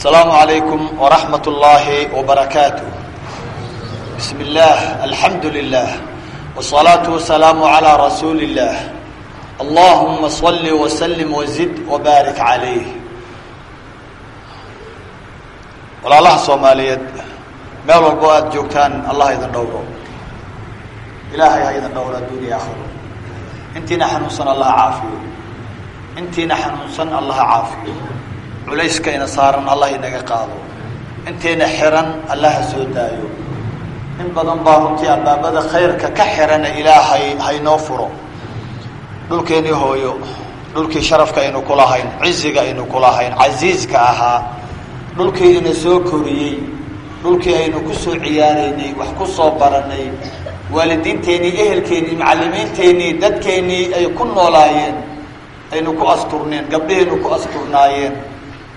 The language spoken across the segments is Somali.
السلام عليكم ورحمة الله وبركاته بسم الله الحمد لله والصلاة والسلام على رسول الله اللهم صل وسلم وزد وبارك عليه walaalaha soomaaliyeed meel walbo aada joogtaan allah idin dhowro ilaahay ha idin dhowro adduuniya akhiro intiina xanuunsan allaha caafiyo intiina xanuunsan allaha caafiyo culayskayna saaran allah inaga qaado. Intayna xiran allaha soo daayo. In badan baa runtii albaabada khayrka ka xirana ilaahay haynoo furo. Dhulkeennii hooyo dhulkii sharafka aynu ku lahayn ciziga aynu ku lahayn casiiska ahaa dhulkii ina soo koriyey dhulkii aynu ku soo ciyaaraynay wax ku soo baranay waalidiinteennii ehelkeennii macallimiinteennii dadkeennii ay ku noolaayeen aynu ku asturneen gabdhahaynu ku asturnaayeen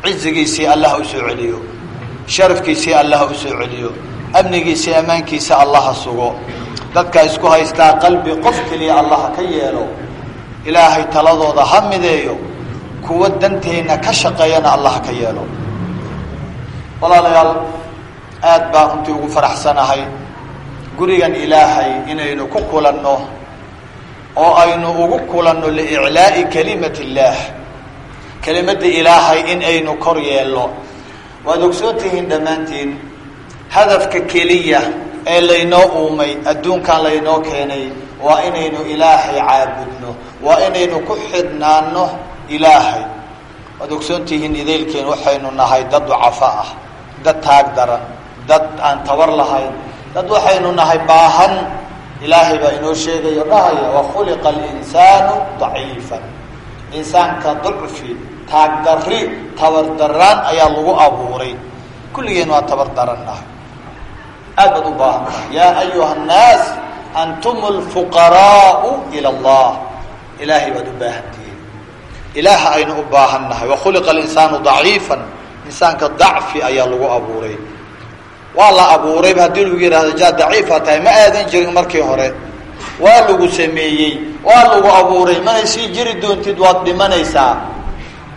cizigiisii allah u soo celiyo sharafkiisii allah u soo celiyo amnigiisii ammaankiisa allaha sugo. Dadka isku haystaa qalbi qof keliya allaha ka yeelo ilaahay taladooda ha mideeyo kuwa danteenna ka shaqeeyana allah ka yeelo. Walaalayaal aada baan runtii ugu faraxsanahay gurigan ilaahay inaynu ku kulanno oo aynu ugu kulanno liiclaa'i kalimat illaah kelimadda ilaahay in aynu kor yeelno. Waad ogsoon tihiin dhammaantiin hadafka keliya ee laynoo uumay adduunkan laynoo keenay waa inaynu ilaahay caabudno waa inaynu ku xidhnaano ilaahay. Waad ogsoon tihiin idaylkeen waxaynu nahay dad ducafo ah dad taag daran dad aan tabar lahayn dad waxaynu nahay baahan. Ilaahay baa inoo sheegayo dhahaya wakhuliqa alinsaanu daciifan. Insaanka ducfi taag dari tabar daraan ayaa lagu abuuray. Kulligeen waa tabar daran nahay. Aad baad u baahan tahay. Yaa ayuha annaas antum alfuqaraau ila allah. Ilaahay baad u baahan tihiin. Ilaaha aynu u baahan nahay. Wakhuliqa alinsaanu daciifan. Insaanka dacfi ayaa lagu abuuray. Waa la abuurayba haddii lagu yidhahdo jaa daciifa tahay. Ma aadan jirin markii hore. Waa lagu sameeyey. Waa lagu abuuray. Mana sii jiri doontid waad dhimanaysaa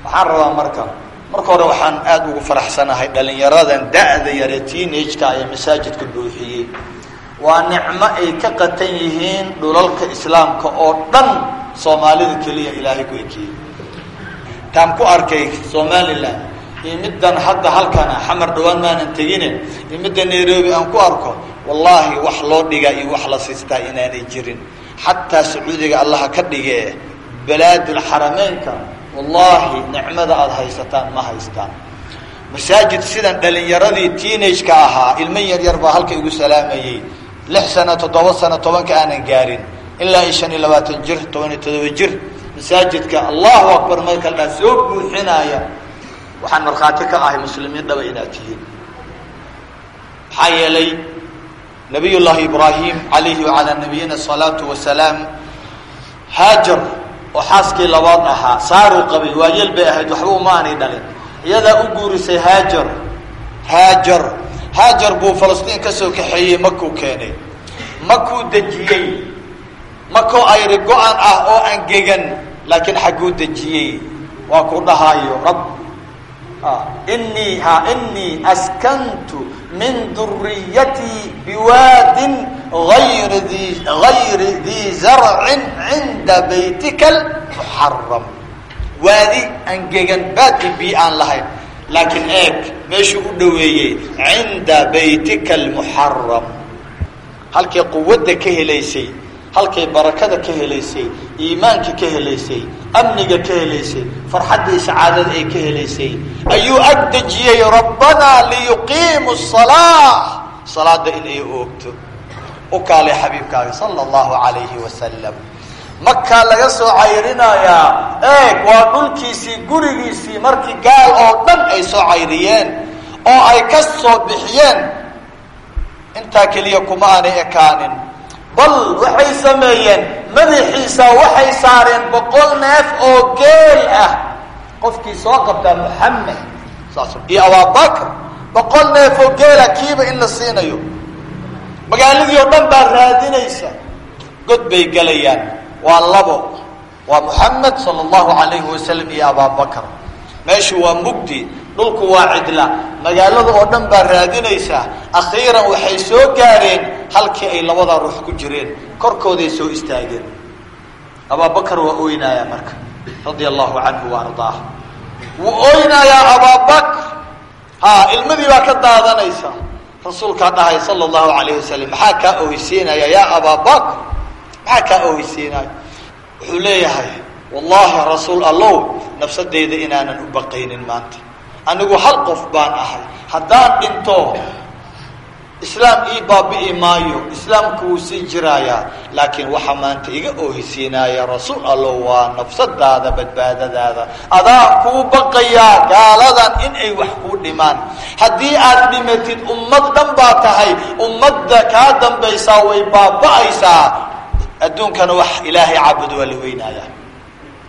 waxaan rabaa marka? Marka hore waxaan aada ugu faraxsanahay dhalinyaradan da-da yare teenage-ka ee masaajidka buuxiyey waa nicmo ay ka qatan yihiin dhulalka islaamka oo dhan soomaalida keliya ilaahay ku ekiyey taan ku arkay somalilan iyo middan hadda halkana xamar dhawaan maanan tegine. Iyo midda nairobi aan ku arko wallaahi wax loo dhigaa iyo wax la siistaa inaanay jirin. Xataa sacuudiga allaha ka dhigee balaadulxarameynka wallaahi nicmada aada haysataan ma haystaan. Masaajid sidan dhalinyaradii teenage-ka ahaa ilmo yar yar baa halka igu salaamayey lix sano toddoba sano tobanka aanan gaarin. Ilaa iyo shan iyo labaatan jir toban iyo toddoba jir. Masaajidka allahu akbar marka dhaa soo buuxinaaya waxaan markhaati ka ahay muslimiin dhaba inaad tihiin. Maxaa yeelay nabiy llaahi ibraahim calayhi wacalaa nabiyina asalaatu wasalaam haajar oo xaaskii labaad ahaa saaruu qabay waayeel bay ahayd waxba uma aanay dhalin. Iyadaa u guurisay haajar haajar haajar buu falastiin ka soo kaxeeyey makuu keenay. Makuu dejiyey. Makoo ayri go-an ah oo angegan laakiin xagguu dejiyey. Waa ku dhahaayo rab inii ha inii askantu min duriyatii biwaadin ayri dii zarcin cinda baytika almuxaram waadi angegan baadi bii aan lahayn laakiin eeg meeshuu u dhoweeyey cinda baytika almuxaram halkay quwadda ka helaysay halkay barakada ka helaysay iimaanka ka helaysay amniga ka helaysay farxaddii sacaadada ay ka helaysay ayuu ag dejiyey rabbanaa liyuqiimu salaa salaada in ay oogto. U kaalay xabiibkaaga sala allahu calayhi wasalam makaa laga soo cayrinayaa. Eeg waa dhulkiisii gurigiisii markii gaal oo dhan ay soo cayriyeen oo ay ka soo bixiyeen. Intaa keliya kuma aanay ekaanin. Bal waxay sameeyeen madaxiisa waxay saareen boqol neef oo geel ah. Qofkii soo qabtaa moxamed iyo abaabakr boqol neef oo geela kiiba in la siinayo. Magaaladii oo dhan baa raadinaysa. God bay gelayaan waa labo. Waa moxamed sala allahu calayhi wasalam iyo abaabakr meeshu waa mugdi dhulku waa cidla. Magaalada oo dhan baa raadinaysa akhiiran waxay soo gaareen halkii ay labadaa ruux ku jireen. Korkooday soo istaageen. Abaabakar waa oynayaa marka. Radia allahu canhu wa ardaah wuu oynayaa abaabakr ha ilmadii baa ka daadanaysa. Rasuulkaa dhahay sala allahu alayh wasalam maxaa kaa oheysiinaya yaa abaabakr maxaa kaa oheysiinaya wuxuu leeyahay wallahi rasuul allow nafsadeyda inaanan u baqaynin maanta anigu hal qof baan ahay. Haddaan dhinto islaam ii baabi'i maayo. Islaamku wuu sii jiraayaa laakiin waxaa maanta iga oohisiinaaya rasuul allow waa nafsadaada badbaadadaada. Adaa kuu baqayaa gaaladan in ay wax kuu dhimaan. Haddii aad dhimatid ummad dhan baa tahay. Ummadda kaa dambaysaa way baaba'aysaa. Adduunkana wax ilaahay caabud waa la weynayaa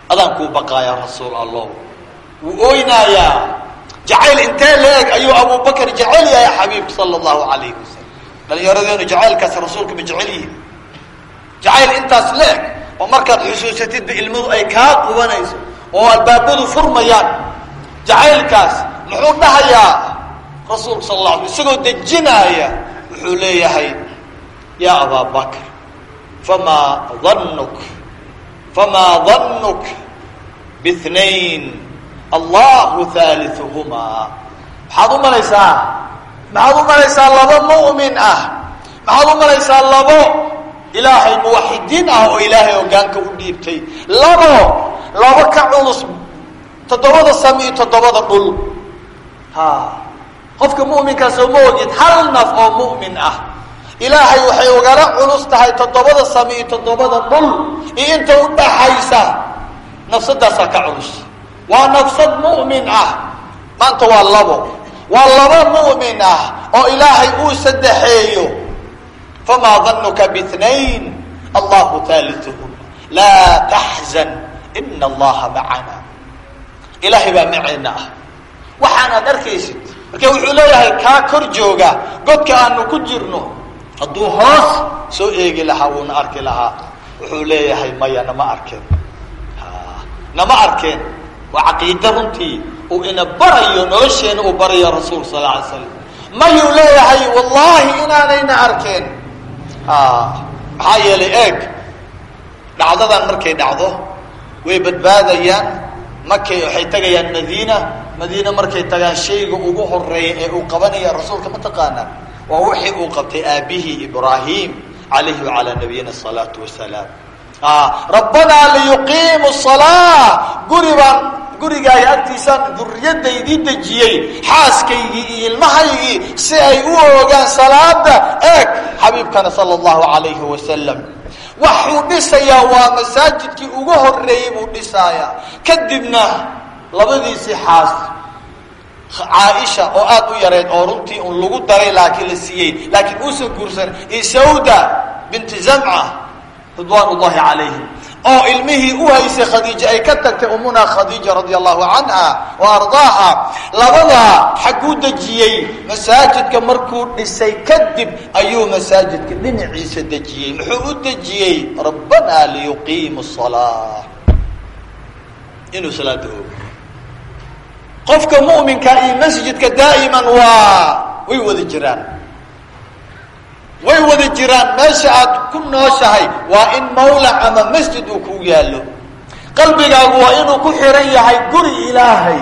adaan kuu baqaayaa rasuul allow wuu ooynaayaa jacayl intee la-eg ayuu abubakar jecel yahay xabiibka sala allahu alayhi wasalam dhalinyaradeennu jacaylkaas rasuulka ma jecel yihiin jacayl intaas la-eg oo markaad xusuusatidba ilmadu ay kaa qubanayso oo albaabadu furmayaan jacaylkaas muxuu dhahayaa rasuulka sal la ala isagoo dejinaaya wuxuu leeyahay yaa ababakr famaa danuk famaa danuk bithnain allahu haaliuhumaa maxaad u malaysaa maxaad u malaysaa labo mu'min ah. Maxaad u malaysaa labo ilaahay muwaxidiin ah oo ilaahay hogaanka u dhiibtay. Labo labo ka culus toddobada sami iyo toddobada dhul. Ha. Qofka mu'minkaas ma ogid hal naf oo mu'min ah. Ilaahay waxay ugala culus tahay toddobada sami iyo toddobada dhul. Iyo inta u dhaxaysa nafsadaasaa ka culus waa nafsad mu'min ah. Maanta waa labo. Waa labo mu'min ah oo ilaahay uu saddexeeyo. Famaa danuka bithnain allahu haaliuhum laa taxzan ina allaha macana ilaahay baa maceena ah. Waxaanaad arkaysid marka wuxuu leeyahay kaa kor jooga godka aanu ku jirno. Hadduu hoos soo eegi lahaa wuuna arki lahaa. Wuxuu leeyahay maya nama arkeen. Nama arkeen waa caqiida runtii uu ina barayo nolosheena uu barayo rasuulka sal alay slam mayuu leeyahay wallahi inaanayna arkeen. Maxaa yeelay eeg dhacdadan markay dhacdo way badbaadayaan markay waxay tagayaan madiina madiina markay tagaan shayga ugu horreeya ee uu qabanaya rasuulka ma taqaanaa? Waa wixii uu qabtay aabihii ibraahim calayhi wacalaa nabiyina asalaatu wasalaam rabbanaa liyuqiimu salaa guri baan gurigaaga agtiisaan duriyadaydii dejiyey xaaskaygii iyo ilmahaygii si ay u oogaan salaada eeg xabiibkana sala allahu alayhi wasalam waxuu dhisayaa waa masaajidkii ugu horeeyey buu dhisaayaa kadibna labadiisii xaas caaisha oo aada u yareed oo runtii un lagu daray laakiin la siiyey laakiin uusan guursan iyo binti zamca ridwaan ullahi calayhim oo ilmihii u haysay khadiija ay ka tagtay umuna khadiija radia allahu canha wa ardaaha. Labadaa xaguu dejiyey masaajidka markuu dhisay kadib ayuu masaajidka dhinaciisa dejiyey. Muxuu u dejiyey? Rabbanaa liyuqiimu salaa inuu salaada oogo qofka mu'minka iyo masjidka daa'iman way wada jiraan way wada jiraan meesha aad ku nooshahay waa in mawlac ama masjid uu ku yaallo. Qalbigaagu waa inuu ku xiran yahay guri ilaahay.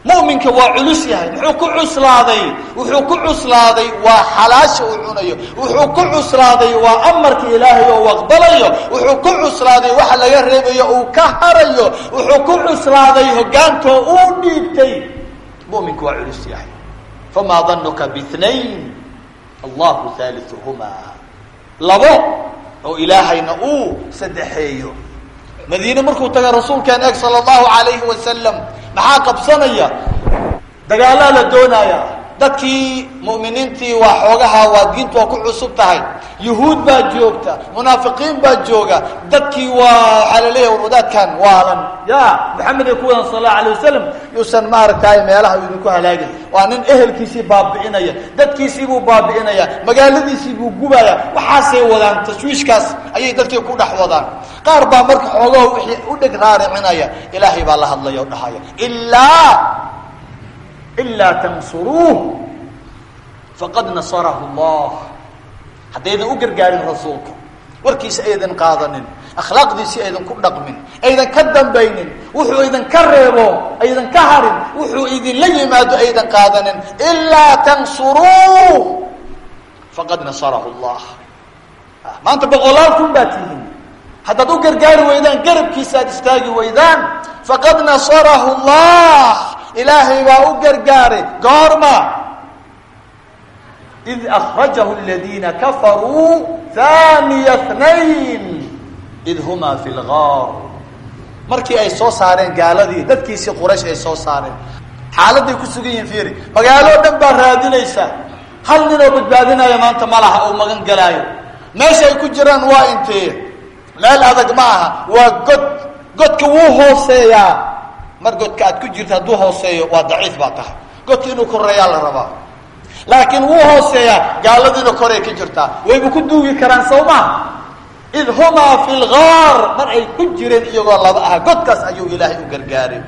Mu'minka waa culus yahay muxuu ku cuslaaday? Wuxuu ku cuslaaday waa xalaasha uu cunayo. Wuxuu ku cuslaaday waa amarka ilaahay oo aqbalayo wuxuu ku cuslaaday waxa laga reebayo uu ka harayo. Wuxuu ku cuslaaday hogaantoo uu dhiibtay. Mu'minku waa culus yahay. Famaa danuka bithnain allahu haaliuhumaa labo oo ilaahayna uu saddexeeyo. Madiine markuu taga rasuulkeen eg sala allahu alayhi wasalam maxaa qabsanaya? Dagaalaa la doonaya dadkii mu'miniintii waa xoogaha waa diintu waa ku cusub tahay. Yuhuud baa joogta munaafiqiin baa jooga. Dadkii waa waxaa la leeyahy warwadaadkan waalan ya maxamed ay ku wadan sal allahu alayh wasalam yuusan maaragtay meelaha idinku halaagin waa nin ehelkiisii baabi'inaya dadkiisii buu baabi'inaya magaaladiisii buu gubaya. Waxaasay wadaan tashwiishkaas ayay dadkii ku dhex wadaan. Qaar baa marka xoogaho wixii u dheg raaricinaya ilaahay baa la hadlaya o dhahaya ilaa ilaa tansuruuh faqad nasarahu allah haddaydan u gargaarin rasuulka warkiisa aydan qaadanin akhlaaqdiisii aydan ku dhaqmin aydan ka dambaynin wuxuu idinka reebo aydan ka harin wuxuu idinla yimaado aydan qaadanin ilaa tansuruuh faqad nasarahu allah maanta boqolaal kun baa haddaad u gargaari weydaan garabkiisa aad istaagi weydaan faqad nasarahu allah. Ilaahay baa u gargaaray goorma. Id akrajahu aladiina kafaruu haniya اثnayn id humaa fi lgaar markii ay soo saareen gaaladii dadkiisii quraysh ay soo saareen. Xaaladay ku sugan yihiin fiiri magaaloo dhan baa raadinaysa. Hal ninoo badbaadinaya maanta ma laha oo magan galaayo. Meesha ay ku jiraan waa intee meel adag ma aha waa god godka wuu hooseeyaa. Mar godka aad ku jirta hadduu hooseeyo waa daciif baa tahay. Godka inuu koreeyaa la rabaa. Laakiin wuu hooseeyaa gaaladiina koray ka jirtaa. Wayba ku duugi karaan sow maa id humaa fi lgaar mar ay ku jireen iyagoo laba ah godkaas ayuu ilaahay u gargaaray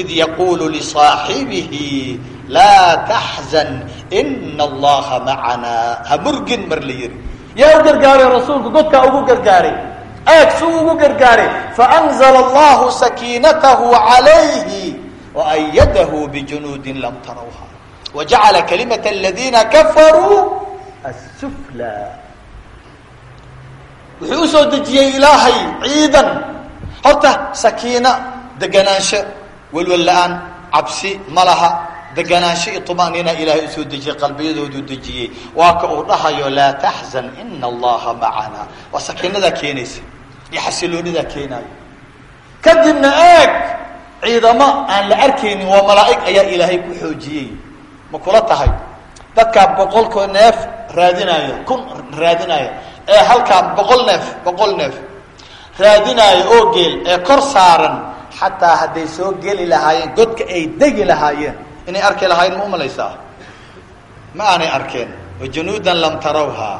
id yaquulu lisaaxibihi laa taxzan ina allaha macanaa ha murgin mar la yihi yaa u gargaaray rasuulku godkaa ugu gargaaray eeg suu ugu gargaaray faanzla allahu sakiinatahu calayhi waayadahu bijunuudin lam tarawha. Wajacala kalimat aladiina kafaruu asufla wuxuu u soo dejiyey ilaahay ciidan. Horta sakiina deganaansho welwel la'aan cabsi ma laha deganaansho iyo طumaaniina ilaahay u soo dejiyey qalbiyadoodu dejiyey. Waa ka uu dhahayo laa taxzan ina allaha macana waa sakiinadaa keenaysa iyo xasiloonidaa keenaayo. Kadibna eeg ciidamo aan la arkaynin waa malaa'ig ayaa ilaahay ku xoojiyey. Ma kula tahay? Dadkaa boqolko neef raadinaayo kun raadinaayo ee halkaa boqol neef boqol neef raadinaayo oo geel ee kor saaran xataa hadday soo geli lahaayeen godka ay degi lahaayeen inay arki lahaayeen ma umalaysaa ma aanay arkeen. Wajunuudan lam tarawhaa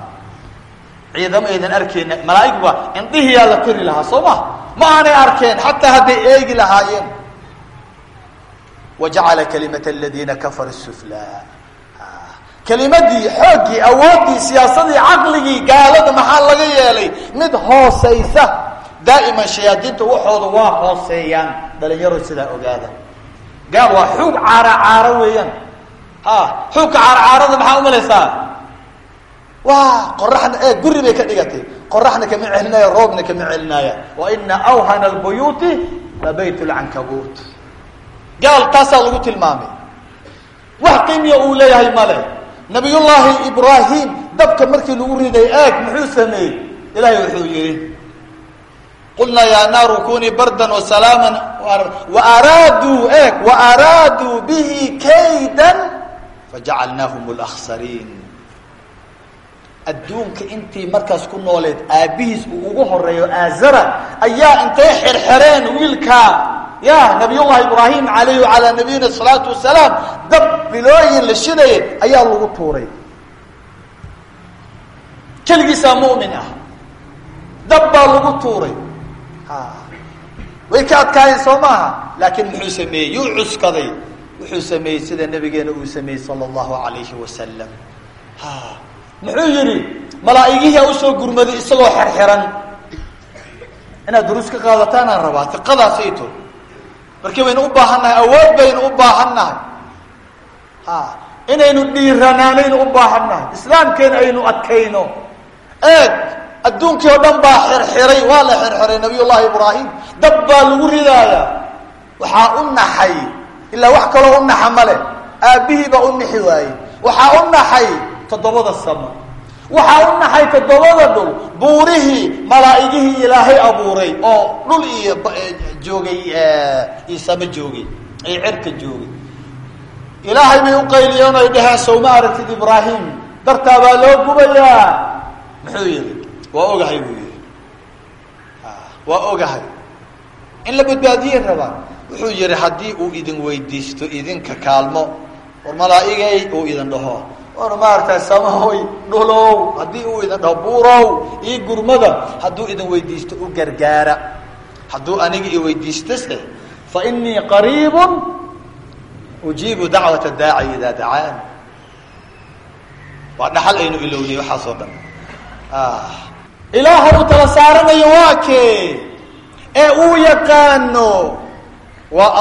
ciidamo aydan arkeyna malaaigba indhihiyaa la tiri lahaa soo ma? Ma aanay arkeen xataa hadday eegi lahaayeen. Wajacala kalimat aladiina kafaru sufla. Kelimadii xooggii awooddii siyaasadii caqligii gaalada maxaa laga yeelay? Mid hoosaysa. Daa'iman shayaadiinta waxooda waa hooseeyaan. Dhalinyaro sidaa ogaada. Gaal waa xuug caara caaro weeyaan. Ha xuugka caara caarada maxaa umalaysaa waa qoraxna ee guri bay ka dhigatay. Qoraxna kama celinaayo roobna kama celinaayo. Wa ina awhana albuyuuti la bayt lcankabuut gaal taasaa lagu tilmaamay. Wax qiimiya uu leeyahay male nabiyullaahi ibraahim dabka markii lagu riday eeg muxuu sameeyey? Ilaahay wuxuu yihi qulnaa yaa naaru kunii bardan wasalaama waaraaduu eeg waaraaduu bihi kaydan fajacalnaahum laksariin adduunka intii markaas ku nooleed aabbihiis uu ugu horeeyo aazara ayaa intay xerxereen wiilkaa ya nabiyullahi ibraahim alayhi waalaa nabiyina salaatu wasalaam dab bilooyin la shidayay ayaa lagu tuuray. Keligiisaa mumin ah. Dab baa lagu tuuray. Way ka adkaayeen soo maaha? Laakiin muxuu sameeyey? Yuu cuskaday. Wuxuu sameeyey sida nabigeena uu sameeyey sala allahu alayhi wasalam muxuu yihi malaa'igihiyaa u soo gurmaday isagoo xerxiran inaad duruus ka qaadataan aan rabaa iqadaasayto markii baynu u baahan nahay awood baynu u baahan nahay ha inaynu dhiiranaanaynu u baahan nahay islaamkeena aynu adkayno. Eeg adduunkii oo dhan baa xirxiray waa la xirxiray nabiy llahi ibraahim. Dab baa lagu ridaaya. Waxaa u naxay ilaa wax kaloo u naxa male aabbihii baa u nixi waayey waxaa u naxay toddobada samo waxaa u naxay toddobada dhul buurihii malaa'igihii ilaahay abuuray oo dhul iyo joogay iyo samo joogay iyo cirka joogay. Ilaahay bay uqayliyeen ay dhaheen sow ma aragtid ibraahim dartaa baa loo gubayaa. Muxuu yihi waa ogahay buu yihi waa ogahay. In la badbaadiyey rabaa. Wuxuu yihi haddii uu idin weydiisto idinka kaalmo war malaa'igay uu idin dhaho war maaragtay samahoy dhulow haddii uu idin dhaho buurow io gurmada hadduu idin weydiisto u gargaara. Hadduu aniga i weydiistose fa inii qariibun ujiibu dacwata daaci idaa dacaan. Waa dhaxal aynu ilownay waxaas oo dhan. Ilaaha uu tala saaranayo waa kee? Ee uu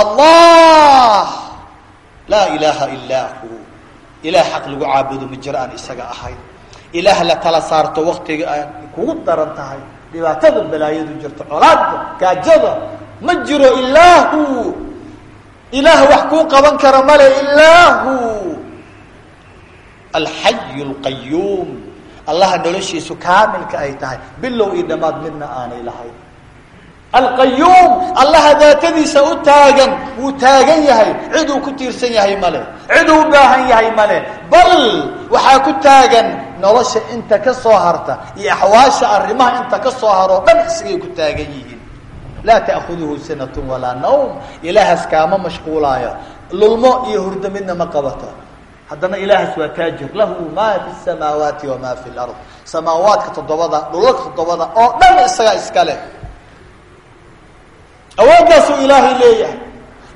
allah laa ilaaha ilaa hu ilaah xaq lagu caabudo ma jiro aan isaga ahayn. Ilaah la tala saarto waktiga aan kugu daran tahay. Dhibaatada balaayadu jirto colaada gaajada ma jiro ilaahu. Ilaah wax kuu qaban kara male ilaahu. Alxayu alqayuum allaha noloshiisu kaamilka ay tahay. Bilow iyo dhammaad midna aanay lahayn alqayuum allaha daatadiisa u taagan wuu taagan yahay. Cid uu ku tiirsan yahay male cid uu baahan yahay male bal waxaa ku taagan nolosha inta ka soo harta iyo axwaasha arrimaha inta ka soo haroo dhan isagay ku taagan yihiin. Laa ta'khuduhu sinatun walaa nawm. Ilaahaas kaama mashquulaayo. Lulmo iyo hurdo midna ma qabata haddana ilaahaas waa taajir lahu maa fi samaawaati wamaa fi lard samaawaadka toddobada dhulalka toddobada oo dhan isagaa iska awooddaasuu ilaahay leeyahay.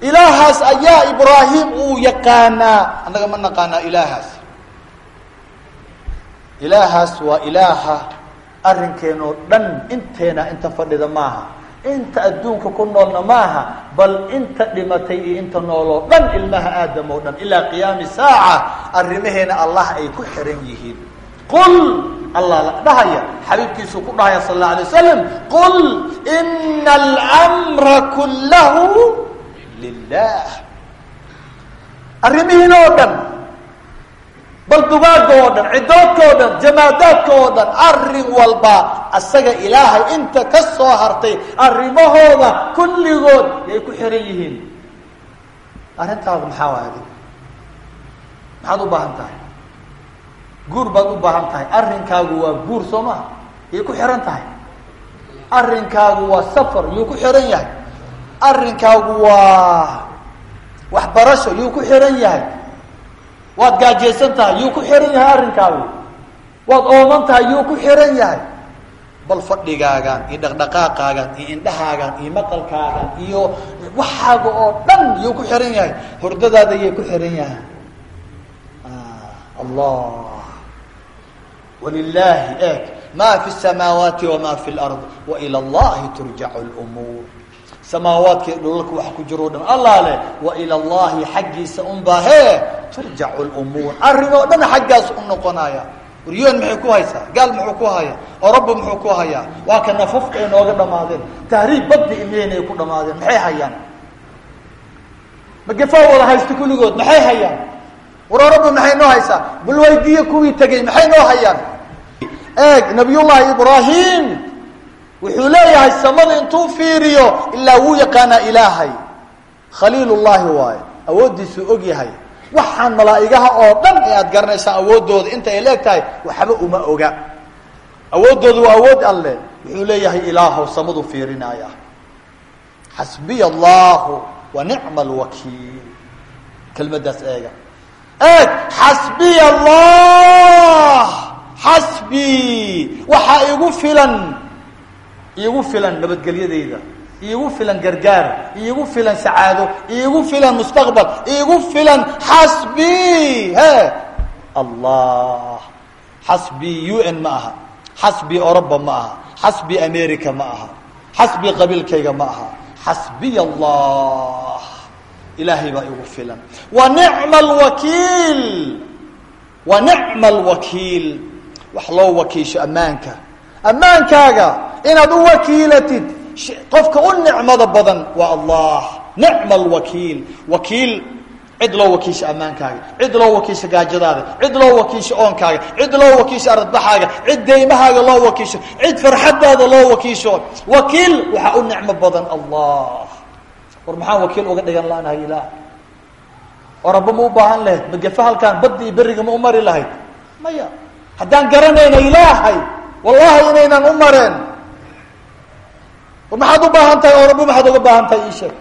Ilaahaas ayaa ibraahim uu yaqaanaa. Annaga ma naqaanaa ilaahaas. Ilaahaas waa ilaaha arrinkeenoo dhan inteena inta fadhida maaha. Inta adduunka ku noolna maaha bal inta dhimatay iyo inta nooloo dhan ilmaha aadam oo dhan ilaa qiyaami saaca arrimaheena allah ay ku xiran yihiin. Qul allah la dhahaya xabiibkiisuu ku dhahaya sal alla alay wasalam qul ina almra kullahu lilah arrimihiina oo dhan bal dugaagga oo dhan cidoodka oo dhan jamaadaadka oo dhan arrin walba asaga ilaahay inta ka soo hartay arrimahooda kulligood yay ku xiran yihiin. Arrintaadu maxaa waay adig maxaad u tahay guur baad u baahan tahay. Arrinkaagu waa guur soo maha yay ku xihan tahay. Arrinkaagu waa safar yuu ku xihan yahay. Arrinkaagu waa waxbarasho yuu ku xihan yahay. Waad gaajaysan tahay yuu ku xihan yahay arrinkaagu. Waad ooman tahay yuu ku xihan yahay. Bal fadhigaagan iyo dhaqdhaqaaqaagan iyo indhahaagan iyo maqalkaagan iyo waxaaga oo dhan yuu ku xihan yahay. Hordadaada yay ku xihan yahay. Allah wlilahi eeg ma fi samaawaati wama fi lard waila allahi turjacu lumuur samaawaadka dhulalka waxa ku jiro o dhan allah leh waila allahi xaggiisa unbaa hee turjacu lumuur arrin oo dhan xaggaas u noqonaya waryoon maxay ku haysaa gaal muxuu ku haya oroba muxuu ku hayaa waa ka nafafka ay nooga dhamaadeen tahriib badda imeen ay ku dhamaadeen maxay hayaan magafaa wada haysta kulligood maxay hayaan war oroba noo haysaa bal waydiiye kuwii tegey maxay noo hayaan eeg nabiyullaahi ibraahim wuxuu leeyahay samada intuu fiiriyo ilaa wuu yaqaanaa ilaahay. Khaliilullaahi waayo awooddiisuu og yahay. Waxaan malaa'igaha oo dhan ee aad garanaysaan awooddooda. Inta ay leeg tahay waxba uma oga. Awooddooda waa awood alle. Wuxuu leeyahay ilaahow samaduu fiirinaya xasbiya allahu wa nicma alwakiil kelmaddaas eega. Eeg xasbiya allah xasbii waxaa igu filan iigu filan nabadgelyadayda iigu filan gargaar iigu filan sacaado iigu filan mustaqbal iigu filan xasbii he! Allah. Xasbii u n ma aha. Xasbii oroba america ma aha. Xasbii qabiilkayga ma aha. Allah. Ilaahay baa igu filan. Wa nicma alwakiil wa nicma alwakiil wax loo wakiisho ammaanka. Ammaankaaga inaad u wakiilatid qofka u nicmada badan waa allah. Nicma alwakiil wakiil cid loo wakiisho ammaankaaga cid loo wakiisho gaajadaada cid loo wakiisho oonkaaga cid loo wakiisho aradbaxaaga cid daymahaaga loo wakiisho cid farxadaada loo wakiisho. Wakiil waxaa u nicmo badan allah. War maxaan wakiil uga dhigan laanahay ilaah? Oo rabba ma u baahan lahayd? Magafa halkaan badda iyo ma u mari lahayd? Maya haddaan garanayna ilaahay wallahi inaynan u mareen maxaad u baahan tahay oo rabba maxaad uga baahan tahay ii sheeg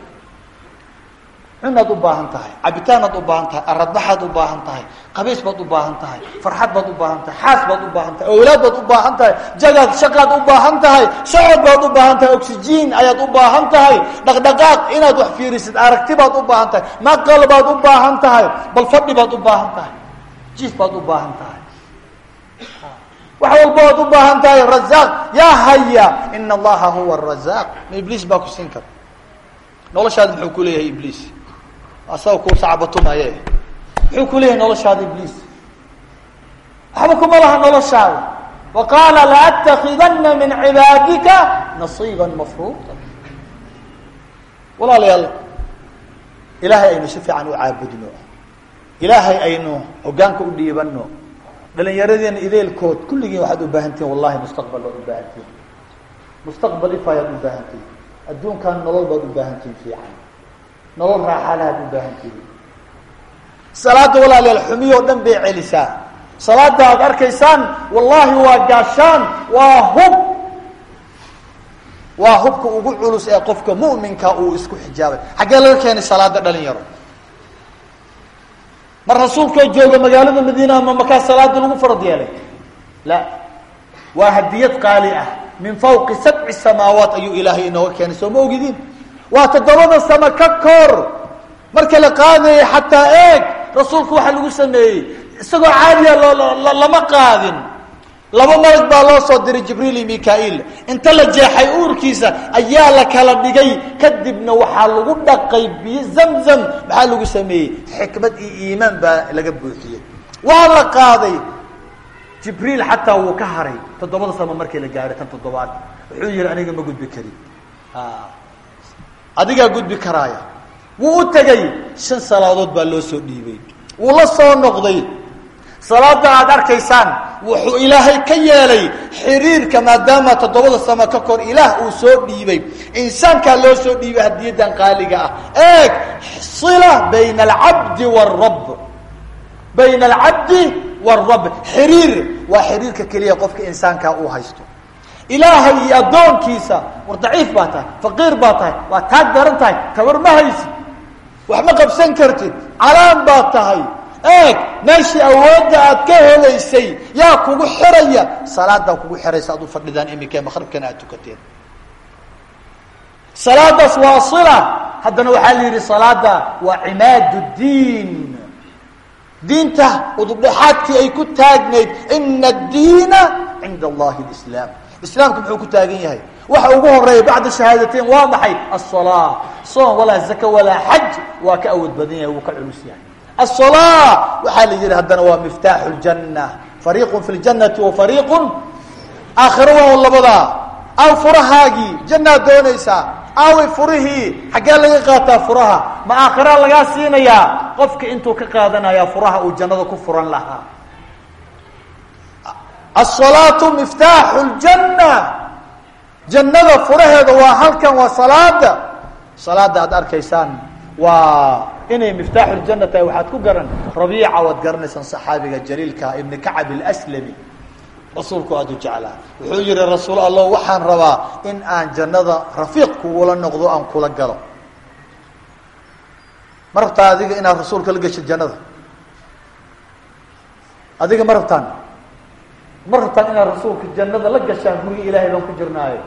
cunaad u baahan tahay cabitaanaad u baahan tahay aradbaxaad u baahan tahay qabiis baad u baahan tahay farxad baad u baahan tahay xaas baad u baahan tahay awlaad baad u baahan tahay jagaad shaqaad u baahan tahay socod baad u baahan tahay oxygen ayaad u baahan tahay dhaqdhaqaaq inaad wax fiirisid aragti baad u baahan tahay maqal baad u baahan tahay bal fadhi baad u baahan tahay jiif baad u baahan tahay wax walba waad u baahan tahay razaaq yaa haya ina allaha huwa arazaaq ma ibliis baa ku siin kara. Noloshaadi muxuu ku leeyahay ibliis? Asaga ku sacbatumaye muxuu ku leeyahay noloshaada ibliis? Waxba kuma laha noloshaada wa qaala laattakidana min cibaadika nasiiba mafruuda walaalayaal ilaahay aynu si u caabudno. Ilaahay aynu hogaanka u dhiibano dhalinyaradeenna ideelkood kulligiin waxaad u baahan tihin wallahi mustaqbal baad u baahan tihin mustaqbal ifayaad u baahan tihin adduunkan nolol baad u baahan tihin fiican. Nolol raaxalaad u baahan tihin salaada walaalayaal xumiyoo dhan bay celisaa. Salaada aad arkaysaan wallahi waa gaashaan waa hub. Waa hubka ugu culus ee qofka mu'minka uu isku xijaabay. Xaggee laga keenay salaada dhalinyaro mar rasuulkoo jooga magaalada madiina ama makaa salaada lagu farad yeelay. La. Waa hadiyad qaali ah. Min fawqi sabci samaawaat ayuu ilaahay inooga keenay. Soo ma ogidiin waa toddobada samo ka kor marka la qaadayay xataa eeg rasuulku waxaa lagu sameeyey. Isagoo caadiya loo lama qaadin laba malag baa loo soo diray jibriil iyo mika-il inta la jeexay uurkiisa ayaa la kala dhigay. Kadibna waxaa lagu dhaqay biyo zamzam maxaa lagu sameeyey? Xikmad iyo iimaan baa laga buuxiyey. Waa la qaaday. Jibriil xataa wuu ka haray. Toddobada samo markii la gaaray tan toddobaad. Wuxuu yihi aniga ma gudbi karin. Adigaa gudbi karaaya. Wuu u tegay. Shan salaadood baa loo soo dhiibay. Wuu la soo noqday. Salaada aad arkaysaan wuxuu ilaahay ka yeelay xiriirka maadaama toddobada samo ka kor ilaah uu soo dhiibay. Insaankaa loo soo dhiibay hadiyadan qaaliga ah. Eeg sila bayna alcabdi wاrab bayna alcabdi wاrab xiriir waa xiriirka keliya qofka insaankaa uu haysto. Ilaahay iyo addoonkiisa war daciif baa tahay faqiir baa tahay waa taag daran tahay tabar ma haysid wax ma qabsan kartid calaan baa tahay eeg meeshii awoodda aad ka helaysay yaa kugu xiraya. Salaadaa kugu xiraysa aad u fadhidaan iminka maqribkana aad tukateen salaadaas waa sila. Haddana waxaa la yidhi salaada waa cimaad diin. Diinta udubdhexaadkii ay ku taagnayd ina addiina cinda allahi lislaam islaamku muxuu ku taagan yahay? Waxa ugu horreeya bacda shahaadateyn waa maxay? Asalaa soon walaa zaka walaa xaj. Waa ka awood badan yahay wuu ka culus yahay asalaa waxaa la yidhi haddana waa ljanna fariiqun fi ljanati wa fariiqun aakhiro waa labadaa aw furahaagii jannaad doonaysaa aaway furihii xaggee laga qaataa furaha ma aakhiraa lagaa siinayaa qofka intuu ka qaadanayaa furaha uu jannada ku furan lahaa asalaatu miftaaxu ljanna jannada furaheeda waa halkan waa salaada salaada aad arkaysaan waa inay miftaaxu ljanna tahay waxaad ku garan rabiica waad garanaysaan saxaabiga jaliilka ibni kacab ilaslami rasuulku aada u jeclaa. Wuxuu yihi rasuul allah waxaan rabaa in aan jannada rafiiq kugula noqdo aan kula galo. Ma rabtaa adiga inaad rasuulka la geshid jannada? Adiga ma rabtaan? Ma rabtaan inaad rasuulka jannada la gashaan? Guriga ilaahay baan ku jirnaayo.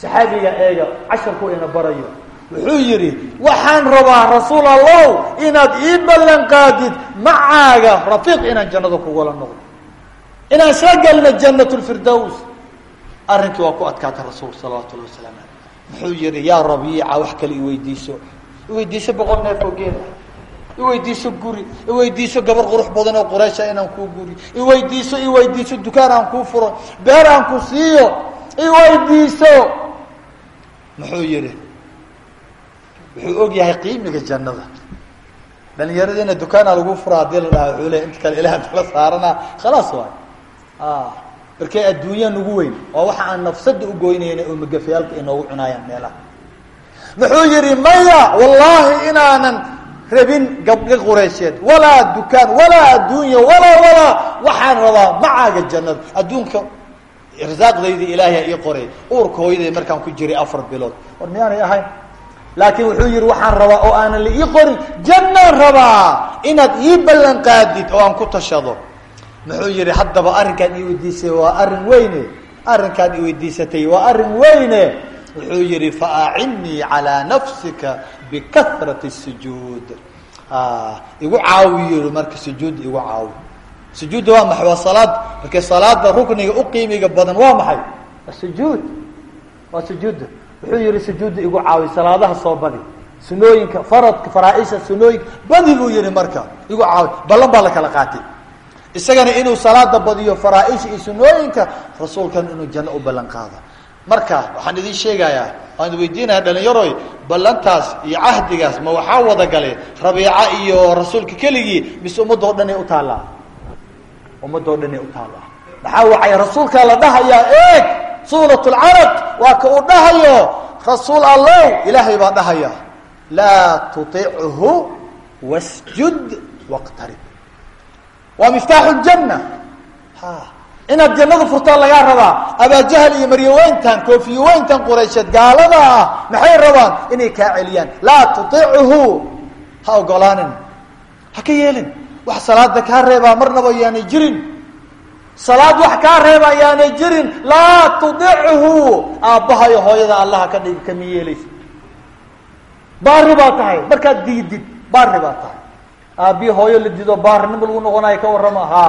Saxaabiga eega casharku ina barayo wuxuu yidhi waxaan rabaa rasuul allow inaad ii ballan qaadid macaaga rafiiq inaan jannada kugula noqdo. Inaan isla galno jannat arrinkii waa ku adkaatay rasuul salawaatu llahi wasalaamu aleyh muxuu yihi yaa rabiica wax kale iweydiiso iweydiiso boqol neef oo geela. Iweydiiso guri. Iweydiiso gabar qurux badan oo quraysha inaan kuu guri. Iweydiiso iweydiiso dukaan aan kuu furo. Beer aan ku siiyo. Iweydiiso muxuu yihi wuxuu og yahay qiimiga jannada. Dhalinyaradiina dukaana lagu fura haddii la dhaha leya inta kale ilaah kala saarana khalaas waay. Markay adduunya nagu weyn waa waxa aan nafsada ugoynayna oo magafayaalka inoogu cunaayaan meelaha. Muxuu yihi maya wallahi inaanan rabin gabdhi quraysheed. Walaa dukaan walaa adduunya walaa walaa. Waxaan rabaa macaaga jannada adduunka irsaaqdayda ilaahay ii qoray uurka hooyaday markaan ku jiray afar bilood. War miyaanay ahayn laakiin wuxuu yihi waxaan rabaa oo aanan la ii qorin jannaan rabaa inaad ii ballan qaadid oo aan ku tashado. Muxuu yihi haddaba arrinkaan ii weydiisay waa arrin weyne arrinkaan i weydiisatay waa arrin weyne. Wuxuu yihi faacinnii calaa nafsika bikahrati sujuud. Igu caawi marka sujuud igu caawi. Sujuudda waa maxay? Waa salaad. Markay salaada rukniga uqiimiga badan waa maxay? Sujuud. Waa sujuudda wuxuu yihi sujuudda igu caawi salaadaha soo badi sunooyinka faradka faraaisha sunooyinka badi buu yihi marka igu caawi. Ballan baa la kala qaatay. Isagana inuu salaada badiyo faraaisha iyo sunooyinka rasuulkan inuu janno u ballan qaado marka waxaan idin sheegayaa waan idin weydiinaya dhalinyaroy ballantaas iyo cahdigaas ma waxaa wada galay rabiica iyo rasuulka keligii mise ummadoo dhan ay u taallaa? Dhan ay u taallaa. Maxaa wacay? Rasuulkaa la dhahayaa eeg suurat lcarab waa ka uu dhahayo rasuul allow ilaahay baa dhahaya laa tuichu wasjud waqtarib. Waa miftaaxu ljanna ha inaad jannada furtaa lagaa rabaa abaajahal iyo maryaweyntan koofiyaweyntan quraysheed gaalada ah maxay rabaan inay kaa celiyaan? Laa tuichu ha ogolaanin ha ka yeelin wax salaada kaa reebaa marnaba yaanay jirin salaad wax kaa reeba yaanay jirin laa tudichu aabbahayo hooyada allaha ka dhig kama yeelaysa baari baa tahay markaad diidid baari baa tahay. Aabbihi hooyo la dido baarinimo lagu noqonayo ka warrama ha.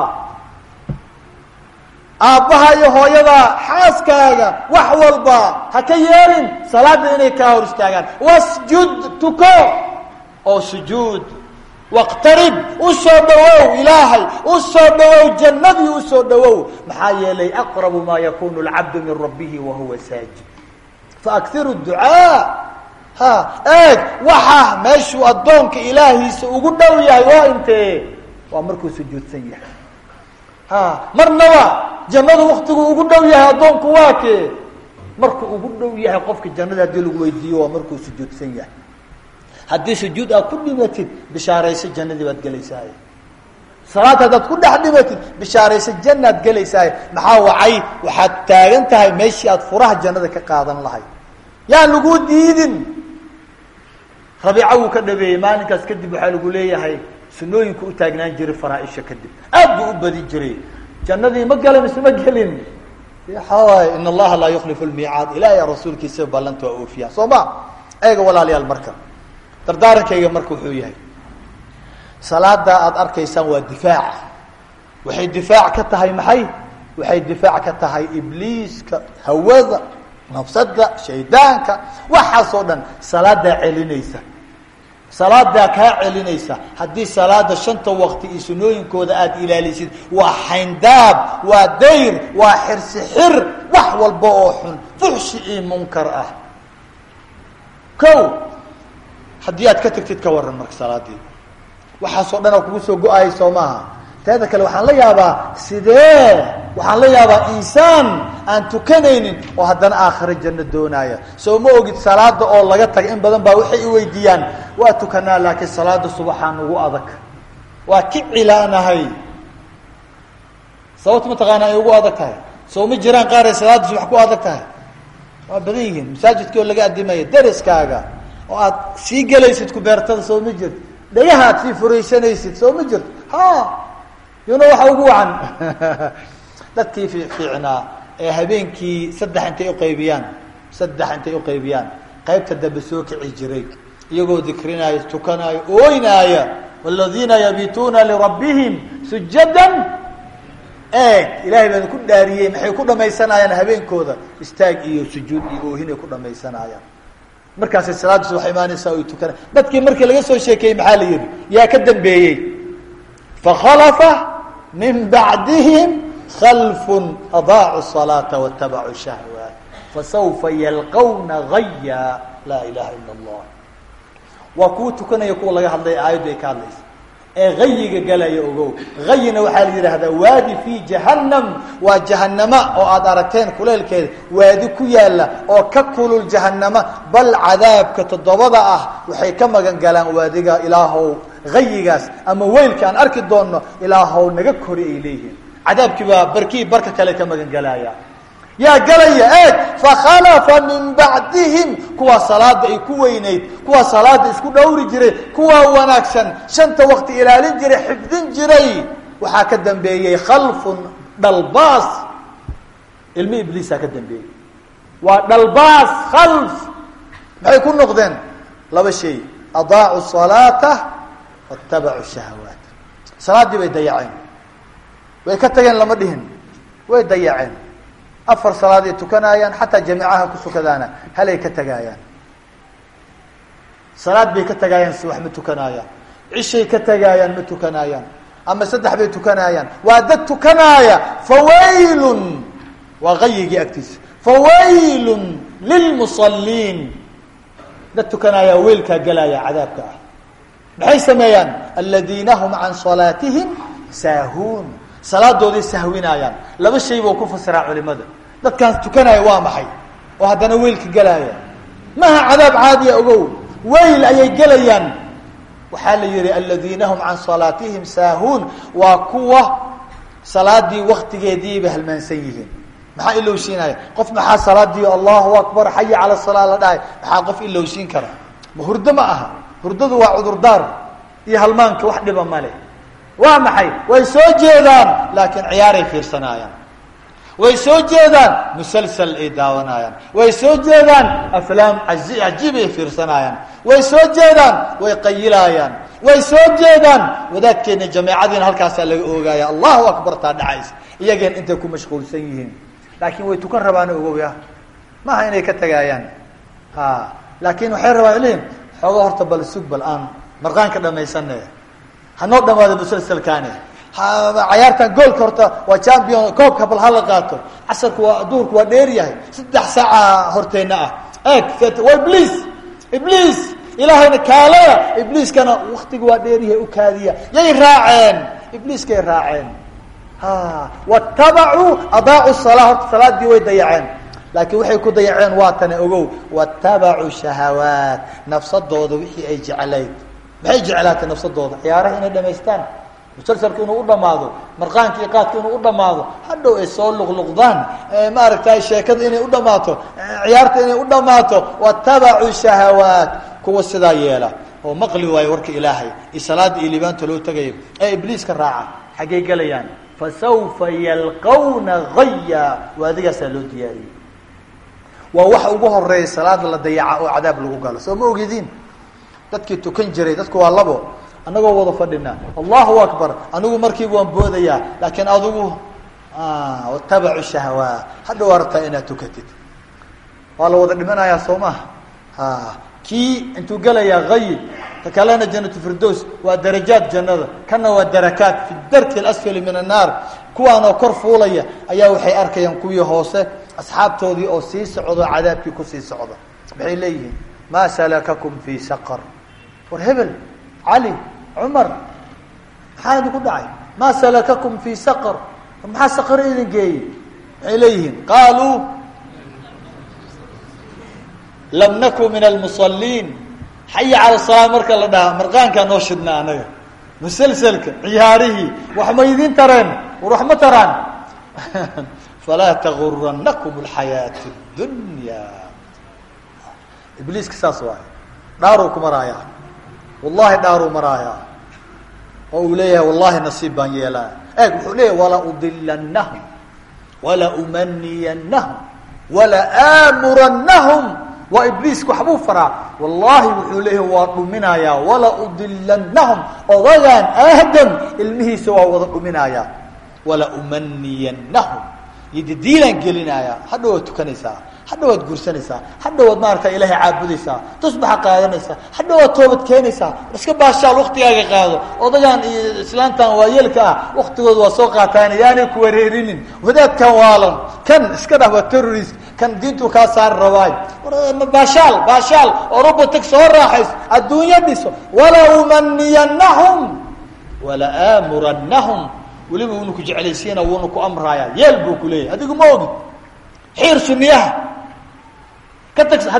Aabbaha iyo hooyada xaaskaaga wax walba ha ka yeelin salaada inay kaa hor istaagaan. Wasjud tuko. Oo sujuud waqtarib u soo dhawow ilaahay u soo dhawow jannadii u soo dhawow. Maxaa yeelay aqrabu maa yakunu lcabdu min rabbihi wa huwa saajid. Faakhiru ducaa. Ha eeg waxa meeshuu addoonka ilaahiisa ugu dhow yahay waa intee? Waa markuu sujuudsan yahay. Ha marnaba jannadu waktigu ugu dhow yahay addoonku waa kee? Markuu ugu dhow yahay qofka jannada haddii lagu haddii sujuud aad ku dhimatid bishaarayso jannadii baad gelaysaay salaad haddaad ku dhex dhimatid bishaarayso jannaad gelaysaay maxaa wacay? Waxaad taagan tahay meeshii aad furaha jannada ka qaadan lahay. Yaan lagu diidin. Rabiica wuu ka dhabeeyey maalinkaas kadib waxaa lagu leeyahay sunooyinku u taagnaan jiray faraaisha kadib. Aad buu u badi jiray. Jannadii ma galan mise ma gelin. Waxawaay in allaha laa yuklifu lmiicaad ilahay rasuulkiisa ballanta waa oofiyaa. Soo ma? Eega walaalayaal marka dardaarankayga marka wuxuu yahay. Salaada aada arkaysaan waa difaac. Waxay difaac ka tahay maxay? Waxay difaac ka tahay ibliiska hawada nafsada shaydaanka. Waxaasoo dhan salaadaa celinaysa. Salaadaa kaa celinaysa. Haddii salaada shanta waqti iyo sunooyinkooda aada ilaalisid waa xayndaab waa dayr waa xirsi xir wax walba oo xun. Fuxshi iyo munkar ah. Ko haddii aad ka tagtid ka waran marka salaadii. Waxaasoo dhan oo kugu soo go'aaya soo maaha. Teeda kale waxaan la yaabaa sidee? Waxaan la yaabaa insaan aan tukanaynin oo haddana aakhiro janno doonaya soo ma ogid salaada oo laga taga in badan baa waxay weydiiyaan waa tukanaa laakiin salaada subaxaa nagu adag. Waa ki cilaanahay. Sababta mataqaana ay ugu adag tahay? Soo ma jiraan qaar ay salaada subax ku adag tahay? Waa badan yihiin. Masaajidkii oo laga adimaya deriskaaga oo aad sii gelaysid kubeertada soo ma jirto. Dhagaha aad sii furaysanaysid soo ma jirto. Ha! Yuna waxa ugu wacan? Dadkii fi fiicnaa ee habeenkii saddex intay uqaybiyaan saddex intay uqaybiyaan qaybta dambe soo kici jiray. Iyagoo dikrinaayo tukanaayo ooynaaya waladiina yabituuna lirabbihim sujadan eeg ilahay baan ku dhaariyey maxay ku dhamaysanaayaan habeenkooda? Istaag iyo sujuud iyo oohin ay ku dhamaysanaayaan markaasay salaada subax imaanaysaa oy tukana. Dadkii markii laga soo sheekeeyey maxaa la yihi yaa ka dambeeyey. Fakhalafa min bacdihim khalfun adaacu salaata watabacuu shahwaat fasawfa yalqawna gaya laa ilaha ila allah. Waa kuwa tukanaya kuwa laga hadlay aayaddu ee gayiga galaya ogow. Gayina waxaa la yidhaahdaa waadi fi jahannam. Waa jahanama oo aad aragteen kuleelkeeda waadi ku yaalla oo ka kulul jahanama bal cadaabka toddobada ah waxay ka magan galaan waadiga ilaahow gayigaas ama weylka aan arki doonno ilaahow naga kori ay leeyihiin. Cadaabkii baa barkii barka kale ka magan galaya yaa gelaya eeg fakhalafa min bacdihim kuwaa salaada ay ku weynayd kuwaa salaada isku dhowri jiray kuwaa wanaagsan shanta waqti ilaalin jiray xifdin jiray. Waxaa ka dambeeyey khalfun dhalbaas. Ilmi ibliisaa ka dambeeyey. Waa dhalbaas khalf. Maxay ku noqdeen? Laba shay. Adaacu salaata watabacu shahawaat. Salaaddii bay dayaceen. Way ka way afar salaaday tukanaayaan xataa jamiicaha ku sukadaana halay ka tagaayaan. Salaad bay ka tagaayaan si wax ma tukanaayaan cishay ka tagaayaan ma tukanaayaan ama saddex bay tukanaayaan waa dad tukanaaya fawaylun waa qayigii agtiisa. Fawaylun lilmusaliin dad tukanaaya weylkaa gelaya cadaabka ah. Maxay sameeyaan? Aladiina hum can salaatihim saahuun. Salaadooday sahwinaayaan laba shay buu ku fasiraa culimada dadkaas tukanaya waa maxay? Oo haddana weylka gelaaya maha cadaab caadiya ogow? Weyl ayay gelayaan. Waxaa la yihi aladiina hum can salaatihim saahuun. Waa kuwa salaadii waktigeediiba halmaansan yihiin. Maxaa ilowsiinaya qof maxaa salaadii allahu akbar xaya cala salaa la dhahay? Maxaa qof ilowsiin kara? Hurdo ma aha. Hurdadu waa cudurdaar. Iyo halmaanka wax dhiba male waa maxay? Way soo jeedaan laakiin ciyaaray fiirsanaayaan way soo jeedaan musalsal ay daawanayaan. Way soo jeedaan aflaam cajiib ay fiirsanaayaan way soo jeedaan way qayilaayaan way soo jeedaan wadaadkeena jameecadiina halkaasaa laga oogaya allahu akbar taa dhacaysa. Iyageen intay ku mashquulsan yihiin. Laakiin way tukan rabaana ogowya maaha inay ka tagaayaan. A laakiin waxay rabaan lihin xooga horta bal sug bal aan marqaanka dhamaysane hanoo dhamaado musalsalkaani cayaartan goolka horta waa champion koobka bal hala qaato. Casarku waa duhurku waa dheer yahay. Saddex saaca horteyna ah. Eeg waa ibliis ibliis ilaahayna kaalaya ibliiskana waktiga waa dheeryahay ukaadiya yay raaceen! Ibliiskay raaceen. Ha watabacuu adaacu salaa horta salaadii way dayaceen. Laakiin waxay ku dayaceen waa tane ogow. Watabacuu shahawaat nafsadooda wixii ay jeclayd maxay jeclaatay nafsadooda? Ciyaaraha inay dhamaystaan musalsalka inuu u dhamaado marqaanka iyo qaadka inuu u dhamaado hadhow ay soo luqluqdaan maaragtay sheekada inay u dhamaato ciyaarta inay u dhamaato watabacuu shahawaat kuwa sidaa yeela oo maqli waayo warka ilaahay iyo salaada iyo libaanta loo tegayo ee ibliiska raaca xaggay gelayaan fasawfa yalqawna gaya waadigaasaa loo diyaariyey. Waa waxa ugu horreeya salaada la dayaca oo cadaab lagu galo soo ma ogediin dadkii tukan jiray dadku waa labo anagoo wada fadhina. Allahu akbar. Anigu markiiba waan boodayaa laakiin adigu watabacu shahawaat hadhow arabtaa inaad tukatid. Waa la wada dhimanayaa soo maha a kii intuu gelayaa hayib ka kalena janatu firdows waa darajaat jannada. Kana waa darakaat fi darki alasfali min annaar kuwaanoo kor fuulaya ayaa waxay arkayaan kuwii hoose asxaabtoodii oo sii socdo cadaabkii ku sii socda maxay leeyihiin maa salakakum fi saqar. War hebel cali cumar maxaa idinku dhacay? Maa salakakum fi saqar. Maxaa saqar idin geeyey? Maxay leeyihiin qaaluu lam naku min almusaliin xaya cala salaa marka la dhahaa marqaankaa noo shidna anaga. Musalselka ciyaarihii wax ma idin tareen? War wax ma taraan? Falaa taguranakum alxayaat اdunya ibliiska saas waay dhaaruu ku wallahi dhaaruu maraayaa oo uu leeyahay wallahi nasiib baan yeelaa. Eeg wuxuu leeyahay wala udilanahum wala umaniyannahum wala aamurannahum. Waa ibliiska waxbuu faraa. Wallahi wuxuu leeyahay waa dhuminayaa wala udilanahum odagaan aadam ilmihiisa waa wada dhuminayaa. Wala umaniyannahum yodidiilaan gelinayaa. Hadhow tukanaysaa hadhow waad guursanaysaa hadhow waad maarata ilaahay caabudaysaa tusbaxa qaadanaysaa hadhow waad toobad keenaysaa iska baashaal waktigaaga qaado odagaan iyo islaantan waayeelka ah waktigooda waa soo qaataan yaanay ku wareerinin wadaadkan waalan kan iska dhah waa terrorist kan diintu kaa saari rabaay. Baashaal baashaal oruba tag soo raaxays adduunyo dhiso wala umaniyannahum wala aamurannahum weliba wuuna ku jeclaysiina wuuna ku amraayaa yeel buu ku leeyahay adigu ma ogid xiir suniyaha ka tag ha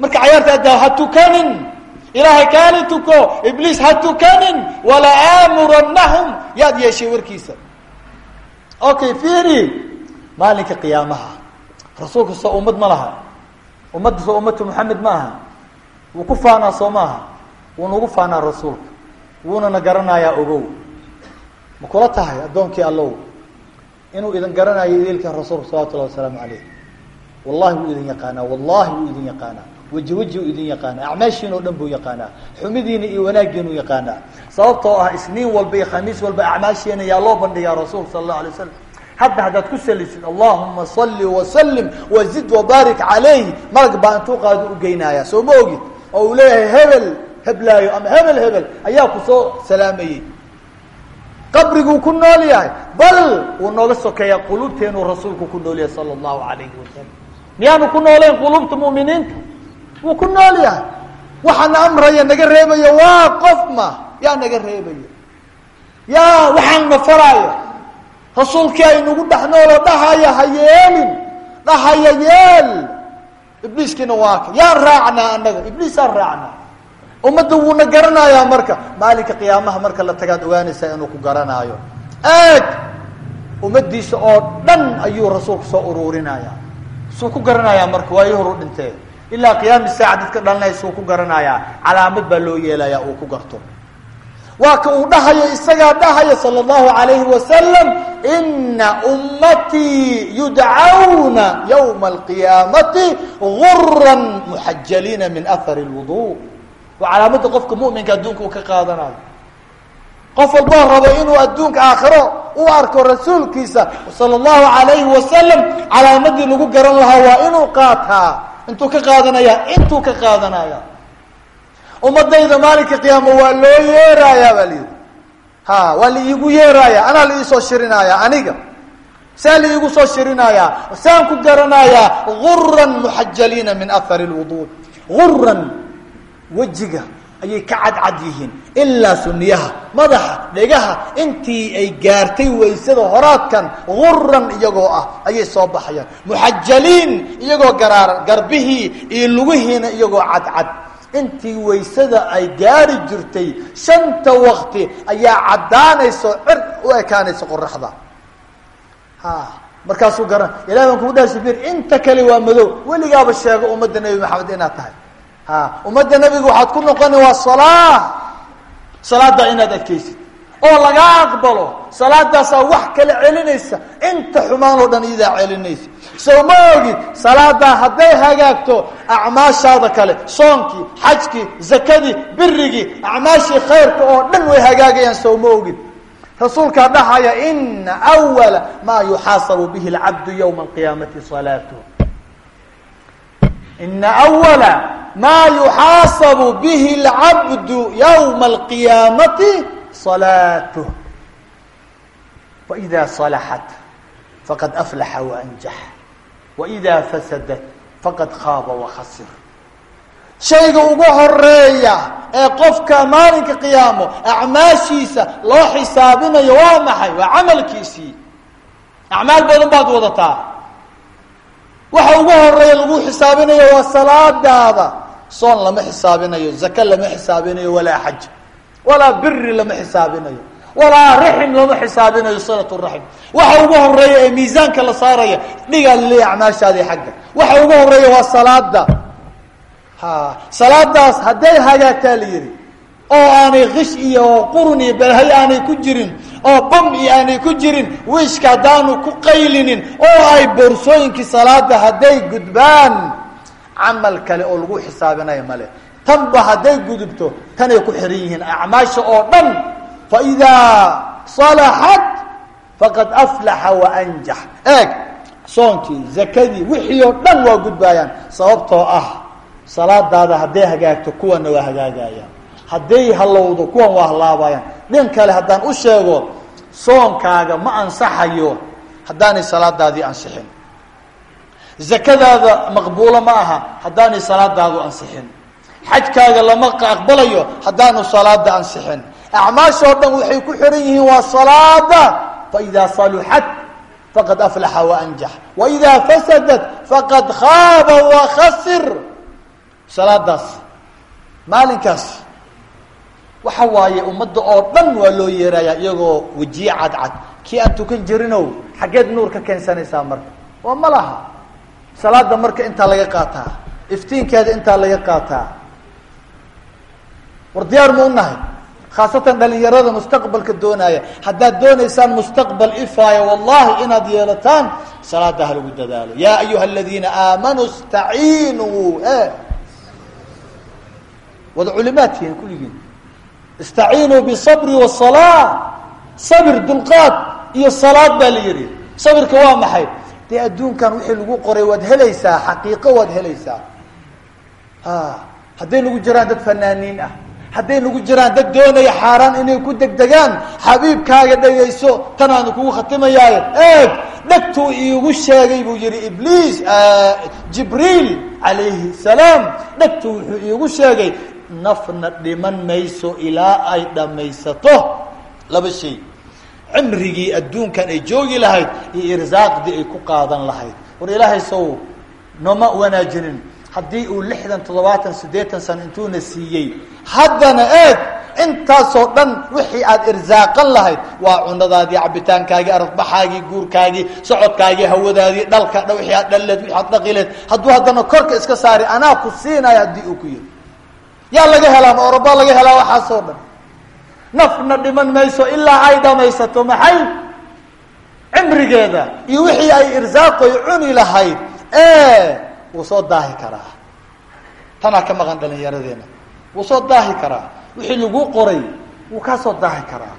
marka cayaarta addaa ha tukanin. Ilaahay kaani tuko ibliis ha tukanin. Wala aamurannahum yaad yeeshay warkiisa. Okay fiiri. Maalinka qiyaamaha. Rasuulka soo ummad ma laha. Ummadda soo ummatu maxamed ma aha. Wuu ku faanaa soo maaha wuuna ugu faanaa rasuulka. Wuunana garanayaa ogow. Ma kula tahay addoonkii allow? Inuu idin garanayo idiilkan rasuulka salawatullahi wasalaamu calayh wallahi wuu idin yaqaanaa wallahi wuu idin yaqaanaa. Weji weji u idin yaqaanaa. Acmaashiina o dhan buu yaqaanaa. Xumidiina iyo wanaaggiinu yaqaanaa. Sababtoo ah isniin walba iyo khamiis walba acmaashiina yaa loo bandhigaa rasuulka sala allahu alay slam hadda haddaad ku salisid allahuma salli wasalim wazid wabaarik calayh malag baa intuu qaado u geynaaya soo ma ogid? Oo uu leeyahay hebel heblaayo ama hebel hebel ayaa ku soo salaamayey. Qabriguu ku nool yahay bal wuu nooga sokeeyaa qulubteenuu rasuulku ku nool yahay sala allahu alayhi wasalam miyaanu ku noolayn qulubta mu'miniinta? Wuu ku nool yahay. Waxaana amraya naga reebaya waa qof ma yaa naga reebaya yaa waxaan na faraayo rasuulkii aynugu dhex nooloo dhahaya ha yeelin dhahaya yeel. Ibliiskiina waa ka. Yaan raacnaa annaga ibliisaan raacnaa. Ummadda wuuna garanayaa marka. Maalinka qiyaamaha marka la tagaad ogaanaysaa inuu ku garanaayo. Eeg! Ummaddiisa oo dhan ayuu rasuulku soo uruurinaya suu ku garanayaa marka waayo horu dhintee ilaa qiyaami saaca dadka dhalanaya suu ku garanayaa. Calaamad baa loo yeelayaa uu ku garto. Waa ka uu dhahayo isagaa dhahaya sala allahu alayhi wasalam ina ummatii yudcawna yawma alqiyaamati guran muxajaliina min ahari lwudu waa calaamadda qofka mu'minka adduunka uu ka qaadanayo qof walboo rabo inuu adduunka aakhiro u arko rasuulkiisa sala allahu alayhi wasalam calaamadii lagu garan lahaa waa inuu qaataa. Intuu ka qaadanaya intuu ka qaadanaya. Ummadayda maalinka qiyaama waa loo yeerayaa baa layidhi ha waa la iigu yeeraaya anaa la iisoo shirinaya aniga. Saa la iigu soo shirinaya saan ku garanayaa guran muxajaliina min ahari lwudu guran wejiga ayay ka cadcad yihiin. Ilaa suniyaha madaxa dhegaha intii ay gaartay waysada horaadkan guran iyagoo ah ayay soo baxayaan. Muxajaliin iyagoo garaaran garbihii iyo lugihiina iyagoo cadcad. Intii waysada ay gaari jirtay shanta wakti ayaa caddaanayso cir u ekaanaysa qoraxda markaasuu garan ilahi baan kugu dhaha inta kale waa madow weligaaba sheego ummadda nebi maxamed inaad tahay. ha ummadda nebiga waxaad ku noqoni waa salaa salaada inaad adkaysid. Oo laga aqbalo salaadaasaa wax kala celinaysa. Inta xumaan oo dhan iyadaa celinaysa. Sow ma ogid salaadaa hagaagto acmaashaada kale soonkii xajkii zakadii birigii acmaashii khayrka oo dhan way hagaagayaan sow ma ogid dhahaya ina awala maa yuxaasabu bihi alcabdu yowma alqiyaamati salaatuh ina awala maa yuxaasabu bihi alcabdu yowma alqiyaamati salaatuh faإida salaxat faqad aflaxa waanjax waإida fasadat faqad khaaba wakhasir shayga ugu horreeya ee qofka maalinka qiyaamo acmaashiisa loo xisaabinayo waa maxay? Waa camalkiisii. Acmaal badan baad wadataa waxa ugu horreeya lagu xisaabinayo waa salaadaada. Soon lama xisaabinayo zake lama xisaabinayo walaa xaj. Walaa biri lama xisaabinayo. Walaa raxim lama xisaabinayo silat raxim. Waxa ugu horreeya ee miisaanka la saaraya dhigaa laleeya acmaashaadii xagga. Waxa ugu horreeya waa salaada ha salaadaas hadday hagaagtaa la oo aanay kish iyo qurun iyo balhay aanay ku jirin oo bam iyo aanay ku jirin wiishka haddaanu ku qaylinin oo ay boorsooyinkii salaada hadday gudbaan camal kale oo lagu xisaabinayo male tanba hadday gudubto tanay ku xiran yihiin acmaasha oo dhan. Faidaa salaxat faqad aflaxa waanjax eeg soonkii zakadii wixii oo dhan waa gudbaayaan sababtoo ah salaadaada hadday hagaagto kuwana waa hagaagayaan hadday halowdo kuwan waa halaabayaan. Dhin kale haddaan u sheego soonkaaga ma ansaxayo haddaanay salaadaadii ansixin. Zakadaada maqbuulo ma aha haddaanay salaadaadu ansixin. Xajkaaga lama aqbalayo haddaanu salaada ansixin. Acmaashoo dhan waxay ku xiran yihiin waa salaada faidaa saluxat faqad aflaxa waanjax waidaa fasadat faqad khaaba wakhasir salaadaas maalinkaas waxa waaye ummadda oo dhan waa loo yeerayaa iyagoo wejiye cadcad kii aan tukan jirinow xaggeed nuur ka keensanaysaa marka. Waa ma laha. Salaada marka intaa laga qaataa. Iftiinkeeda intaa laga qaataa. War diyaar mu u nahay khaasatan dhalinyarada mustaqbalka doonaya. Haddaad doonaysaan mustaqbal ifaaya wallahi inaad yeelataan salaada ha lagu dadaalo. Ya ayuha aladiina aamanuu istaciinuu e wada culimaad tihiin kulligiin istaciinuu bisabri wasalaa sabir dulqaad iyo salaad baa la yihi sabirka waa maxay? Dee adduunkan wixii lagu qoray waad helaysaa xaqiiqo waad helaysaa. A hadday nagu jiraan dad fanaaniin ah. Hadday nagu jiraan dad doonaya xaaraan inay ku degdegaan xabiibkaaga dhegayso tanaanu kugu khatimayaaye eeg dhegtuu iigu sheegay buu yihi ibliis jibriil calayhi salaam. Dhegtuu wuxuu iigu sheegay nafna dhiman mayso ilaa ay dhammaysato. Laba shay. Cimrigii adduunkan ay joogi lahayd iyo irsaaqdii ay ku qaadan lahayd. War ilaahay sow nooma wanaajinin. Haddii uu lixdan toddobaatan siddeetan sano intuuna siiyey haddana eeg intaasoo dhan wixii aad irsaaqan lahayd waa cunadaadii cabitaankaagii aradbaxaagii guurkaagii socodkaagii hawadaadii dhalka wixii aad dhalleed wixii aad dhaqileed hadduu haddana korka iska saari anaa ku siinayo haddii uu ku yiri yaa laga helaa ma laga helaa waxaasoo dhan. Nafna dhiman mayso ilaa ay dhamaysato maxay? Cimrigeeda iyo wixii ay irsaaqoy cuni lahayd wuu soo daahi karaa. Tanaa ka maqan dhalinyaradeenna wuu soo daahi karaa. Wixii lagu qoray wuu kaa soo daahi karaa.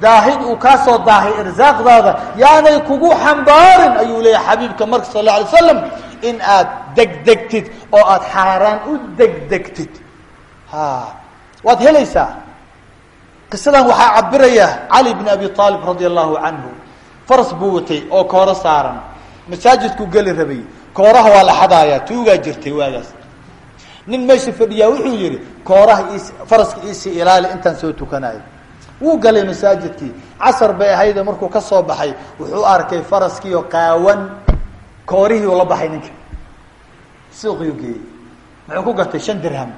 Daahid uu kaa soo daahay irsaaqdaada yaanay kugu xambaarin ayuu leeyahay xabiibka marka sal alla alay slam in aad degdegtid oo aad xaaraan u degdegtid waad helaysaa. Qisadan waxaa cabiraya cali bn abi aalib radia allahu canhu faras buu watay oo kooro saaran. Masaajidkuu geli rabay. Kooraha waa la xadaaya tuugaa jirtay waagaas. Nin meesha fadhiyaa wuxuu yihi kooraha is faraska iisii ilaali intaan soo tukanayo wuu galay masaajidkii. Casar bay ahayde markuu ka soo baxay wuxuu arkay faraskiioo qaawan. Koorihii uu la baxay ninka. Suuqiu geeyey. Muxuu ku gatay shan dirham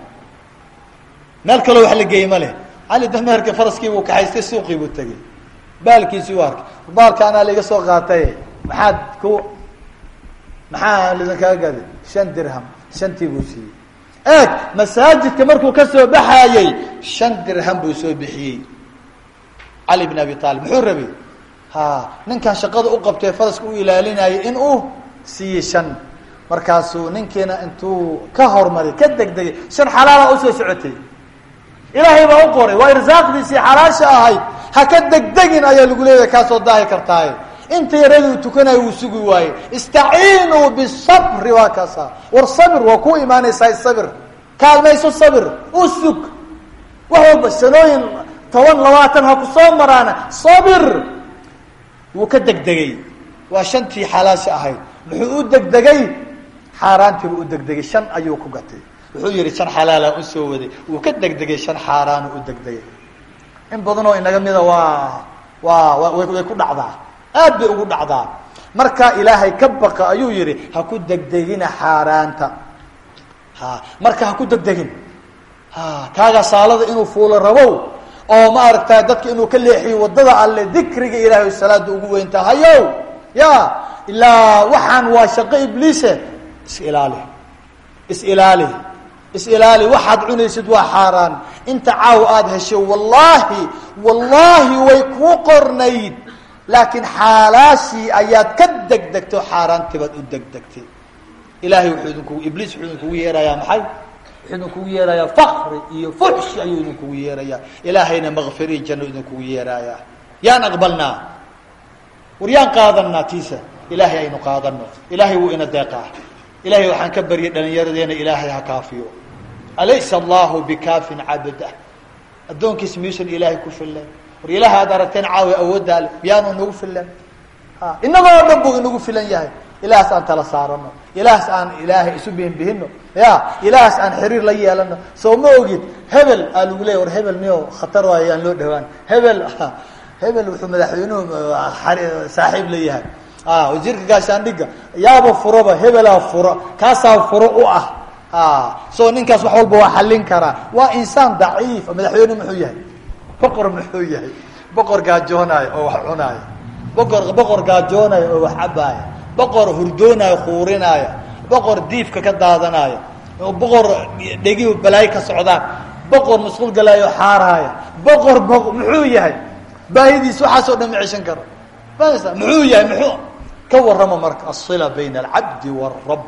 meel kaloo wax la geeyey ma leh. Cali dameerka faraskii buu kaxaystay suuqii buu tegey. Baalkiisii u arkay. Baalka anaa laiga soo qaatay maxaad ku maxaa lidinkaga gaday shan dirham. Shantii buu siiyey. Eeg masaajidka markuu ka soo baxaayey shan dirham buu soo bixiyey. Cali bn abi aalib muxuu rabay? Ha ninkan shaqada u qabtee faraska u ilaalinayay in uu siiyey shan. Markaasuu ninkiina intuu ka hormaray ka degdegay shan xalaala u soo socotay ilaahay baa u qoray waa irsaaqdiisii xalaasha ahayd ha ka degdegin ayaa lagu leeyahay kaasoo daahi kartaaye. Inta yaraduu tukanayo wuu sugi waaye. Istaciinuu bisabri waa kaasa war sabir waa ku imaanaysaa sabir. Kaalmayso sabir u sug. Wax walba sanooyin toban labaatan ha ku soo maraana. Sabir! Wuu ka degdegay. Waa shantii xalaasha ahayd. Muxuu u degdegay? Xaaraantiibu u degdegay. Shan ayuu ku gatay wuxuu yihi shan xalaala u soo waday. Wuu ka degdegay shan xaaraanu u degdegay. In badanoo inaga mida waa waa wa way ku dhacdaa. Aad bay ugu dhacdaa. Marka ilaahay ka baqa ayuu yihi ha ku degdegina xaaraanta. Ha marka ha ku degdegin. Ha kaaga saalada inuu fuulo rabow oo maaragta dadka inuu ka leexiyo waddada alle dikriga ilaahay salaada ugu weynta hayow! Ya ilaa waxaan waa shaqo ibliise. Is ilaali. Is ilaali is ilaali waxaad cunaysid waa xaaraan. Inta caaw aada hesho wallaahi wallaahi way kuu qornayd. Laakiin xaalaashii ayaad ka degdegto xaaraantii baad u degdegtay. Ilahay wuxuu idinkugu ibliis wuxuu idinkugu yeerayaa maxay? Wuxuu idinkugu yeerayaa fakri iyo fuxshi ayuu idinkugu yeerayaa. Ilaahayna makfiri janno idinkugu yeeraayaa yaan aqbalnaa? War yaan qaadanaa tiisa? Ilaahay aynu qaadano ilaahay wuu ina deeqaa ilahay waxaan ka baryay dhalinyaradeena ilaahay ha kaafiyo. Alaysa allahu bikaafin cabdah addoonkiis miyuusan ilaahay ku filan war ilaahay aad aragteen caawi awooddaa le miyaanu inagu filan inagoo dhan buu inagu filan yahay. Ilaahas aan tala saarano. Ilaahas aan ilaahay isu bihinbihino ya ilaahas aan xiriir la yeelano. Soo ma ogid hebel aa lagu leya war hebel miyo khatar waayo loo dhawaan. Hebel hebel wuxuu madaxweynuhu saaxiib leeyahay wasiirka gaashaandhiga yaaba furaba hebelaa furo. Kaasaa furo u ah. So ninkaas wax walba waa xallin karaa. Waa insaan daciif madaxweyne muxuu yahay? Boqor muxuu yahay? Boqor gaajoonayo oo wax cunaayo boqor boqor gaajoonaya oo wax cabaaya boqor hurdoonaya kuurinaya boqor diifka ka daadanaya boqor dhegi balaayo ka socdaan. Boqor masquul galaayo xaaraaya boqor muxuu yahay? Baahidiis waxaasoo dhan ma ceshan karo. Muxuu yahay? Muxuu ka warrama marka asila bayna alcabdi wاrab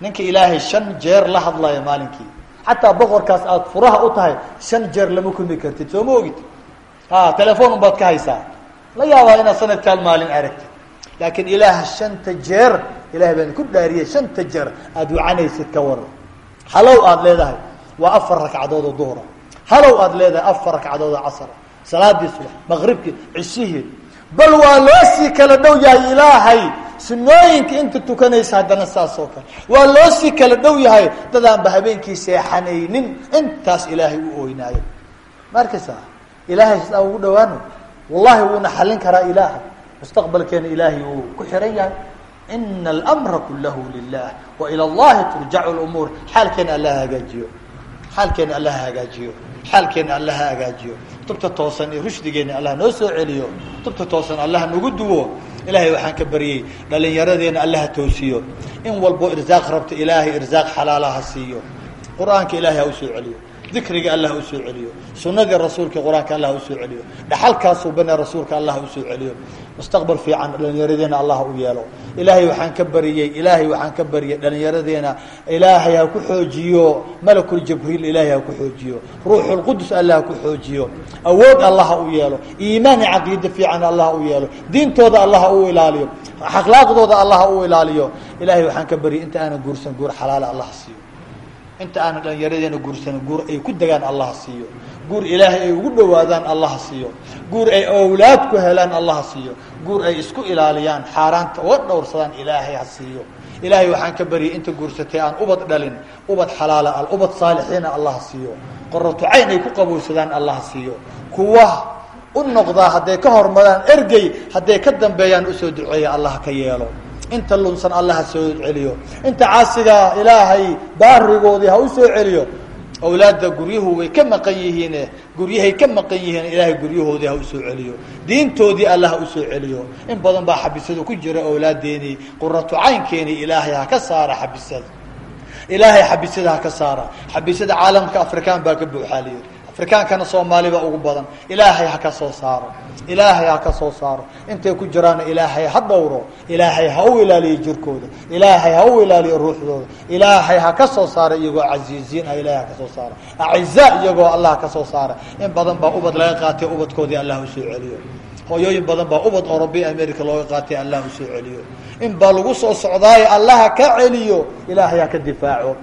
ninka ilaahay shan jeer la hadlaya maalinkii. Xataa boqorkaas aad furaha u tahay shan jeer lama kulmi kartid soo ma ogid? Telefoon un baad ka haysaa. La yaabaa inaad sanadkaan maalin aragtid. Laakiin ilaah shanta jeer ilahay baan ku dhaariyay shanta jeer aada wacanaysid ka waran halow aada leedahay waa afar ragcadood oo duhra halow aada leedahay afar ragcadood oo casra salaadii subax maqribkii cishihii bal waa loo sii kala dhow yahay ilaahay. Sunooyinka inta tukanaysa haddana saas oo kale. Waa loo sii kala dhow yahay dadaanba habeenkii seexanaynin intaas ilaahay u ooynaayo ma ilaahay sidaa ugu dhawaano wallahi wuuna xallin karaa ilaahay. Mustaqbalkeena ilaahay uu ku xiran yahay. Ina almra kulahu lilah wa ila allahi turjacu lumuur. Xaalkeena alla ha hagaajiyo. Xaalkeena alla ha hagaajiyo. Xaalkeena alla ha hagaajiyo tubta toosan iyo rushdigeena allah noo soo celiyo tubta toosan allah nagu duwo ilaahay waxaan ka baryey dhalinyaradeena allaha toosiyo. In walbo irsaaq rabta ilaahay irsaaq xalaalaha siiyo. Qur'aanka ilaahay ha u soo celiyo dikriga allah ha celiyo sunadii rasuulka qur'aanka allah ha celiyo dhaxalkaasuu bane rasuulka allah ha celiyo mustaqbal fiican dhalinyaradeena allah u yeelo. Ilaahay waxaan ka bariyey ilaahay waxaan ka bariyey dhalinyaradeena ilaahay ha ku xoojiyo malakul jibriil ilaahay ha ku xoojiyo. Ruuxulqudus allah ku xoojiyo. Awood allah u yeelo. Iimaan i fiican allah u yeelo. Diintooda allah u ilaaliyo. Akhlaaqdooda allah u ilaaliyo. Ilaahay waxaan ka bariyey inta aanan guursan guur xalaala allah siiyo inta aanan dhalinyaradeena guursanin guur ay ku degaan allah siiyo. Guur ilaahay ay ugu dhowaadaan allah siiyo. Guur ay awlaad ku helaan allah siiyo. Guur ay isku ilaaliyaan xaaraanta uga dhowrsadaan ilaahay ha siiyo. Ilaahay waxaan ka baryay inta guursatay aan ubad dhalin ubad xalaala al ubad saalixiina allah siiyo. Qoratu cayn ay ku qabowsadaan allah siiyo. Kuwa u noqdaa hadday ka hormaraan ergey hadday ka dambeeyaan u soo duceeya allah ka yeelo inta lunsan allah ha soo celiyo. Inta caasiga ilaahay baarigoodii ha u soo celiyo. Awlaadda guryuhu way ka maqan yihiine. Guryahay ka maqan yihiin ilaahay guryahoodii ha u soo celiyo. Diintoodii allah ha u soo celiyo. In badan baa xabisada ku jira awlaadeenii quratu caynkeenii ilaahay ha ka saara xabisada ilaahay xabisada ha ka saara. Xabisada caalamka afrikaan baa ka buuxaaliyo afrikaankana soomaali baa ugu badan. Ilaahay ha ka soo saaro. Ilaahay ha ka soo saaro. Intay ku jiraana ilaahay ha dhowro. Ilaahay ha u ilaaliyo jirkooda. Ilaahay ha u ilaaliyo ruuxdooda. Ilaahay ha ka soo saara iyagoo casiiziin ah. Ilahay ha ka soo saara acizaa iyagoo allah ka soo saara in badan baa ubad laga qaatay ubadkoodii allah u soo celiyo. Hooyooyin badan baa ubad orobiya america looga qaatay allah u soo celiyo. In baa lagu soo socdaayo allah ha ka celiyo ilaahay ha ka difaaco.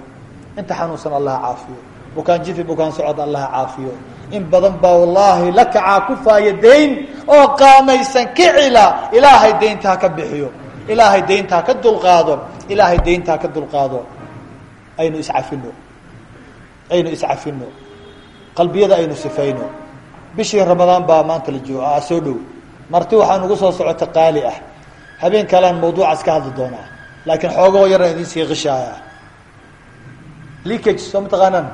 Inta xanuunsan allah caafiyo bukaan jifi bukaan socod allah caafiyo. In badan baa wallaahi la kacaa kufaaya dayn oo qaamaysan kicila ilaahay daynta ha ka bixiyo. Ilaahay daynta ka dulqaado. Ilaahay daynta ka dulqaado. Aynu iscafino. Aynu iscafino. Qalbiyada aynu sifayno. Bishii ramadaan baa maanta la jooga soo dhow. Marti waxaa nagu soo socota qaali ah. Habeen kalean mawduucaas ka hadli doonaa. Laakiin xoogoo yarna idin sii qishaaya. Leakage soo mataqaanaan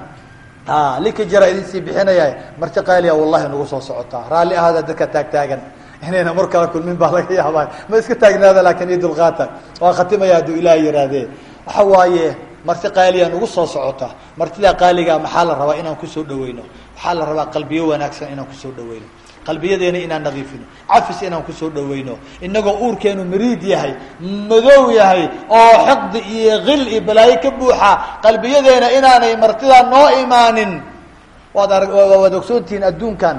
leakage yaraa idin sii bixinaya marti qaaliya wallahi nagu soo socotaa raalli ahaada dadka taagtaagan inayna mar kala kulmin baa laga yaabaa. Ma iska taagnaada laakiin ii dulqaata. Waa khatimaya hadduu ilaah yihaahdee waxa waaye marti qaaliya nagu soo socota. Martidaa qaaligaa maxaa la rabaa inaan ku soo dhaweyno waxaa la rabaa qalbiyo wanaagsan inaan ku soo dhaweyno qalbiyadeena inaan nadiifino cafis inaan ku soo dhaweyno inagoo uurkeenu mariid yahay madow yahay oo xiqdi iyo kil iyo balaayo ka buuxa qalbiyadeena inaanay martidaa noo imaanin. Waad arag waad ogsoontihiin adduunkan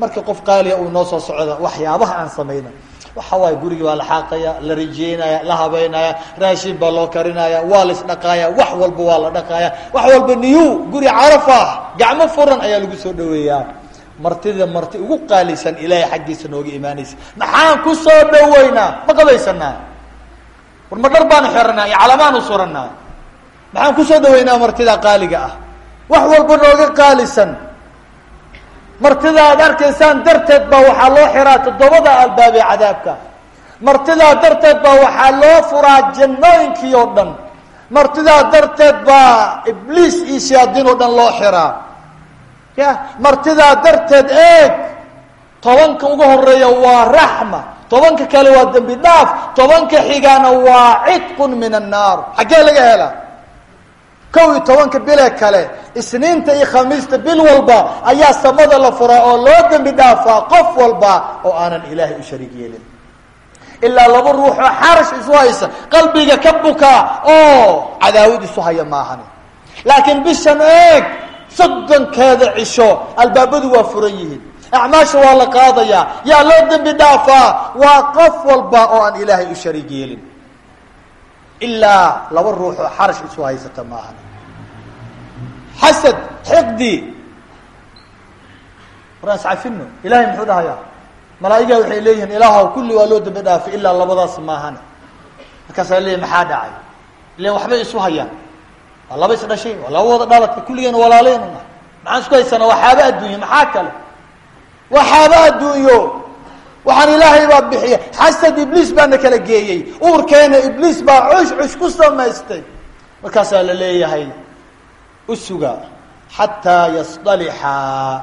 marka qof qaaliya uu noo soo socda waxyaabaha aan samayno. Waxa waaye gurigii baa la xaaqaya la rijeynaya la habeynaya raashin baa loo karinaya waa la isdhaqaaya wax walba waa la dhaqaaya. Wax walba niyu guri carafa gacmo furan ayaa lagu soo dhaweeyaa martida marti ugu qaalisan ilaahay xaggiisa nooga imaanaysa. Maxaan ku soo dhaweynaa? Ma qabaysanaa war ma dhar baanu xiranaa iyo calamaanu suranaa maxaan ku soo dhaweynaa martida qaaliga ah? Wax walba nooga qaalisan. Martidaa ad arkaysaan darteed baa waxaa loo xiraa toddobada albaab ee cadaabka. Martidaa darteed baa waxaa loo furaa jannooyinkii oo dhan. Martidaa darteed baa ibliis iyo shayaadiin oo dhan loo xiraa ya martidaa darteed eeg. Tobanka ugu horreeya waa raxma. Tobanka kale waa dembi dhaaf. Tobanka xigana waa cidqun min annaar xaggee laga helaa? Kow iyo tobanka bile kale isniinta iyo khamiista bil walba ayaa samada la furaa oo loo dembi dhaafaa qof walba oo aanan ilaahay u shariig yeelin. Ilaa laba ruux oo xarash isu haysa qalbiga ka bukaa oo cadaawad isu haya maahani. Laakiin bishan eeg soddonkeeda cisho albaabadu waa furan yihiin. Acmaasha waa la qaadayaa yaa loo dembi dhaafaa waa qof walba oo aan ilaahay u shariig yeelin. Ilaa laba ruux oo xarash isu haysata maahan xasad xiqdi waraan iscafino ilahay muxuu dhahayaa? Malaa'igaa waxay leeyihiin ilaahw kulli waa loo dembi dhaafay ilaa labadaas maahan markaasaa leeyahy maxaa dhacay? Ilan waxbay isu hayaan waa laba is dhashay waa laba wada dhalatay kulligeena walaaleynu nahay maxaan isku haysana? Waa xaaba adduunye maxaa kale? Waa xaaba adduunyo. Waxaan ilaahay baa bixiya xasad ibliis baana kala geeyey. Uurkeena ibliis baa cush cush ku samaystay. Markaasaa la leeyahay usuga xataa yasdalixaa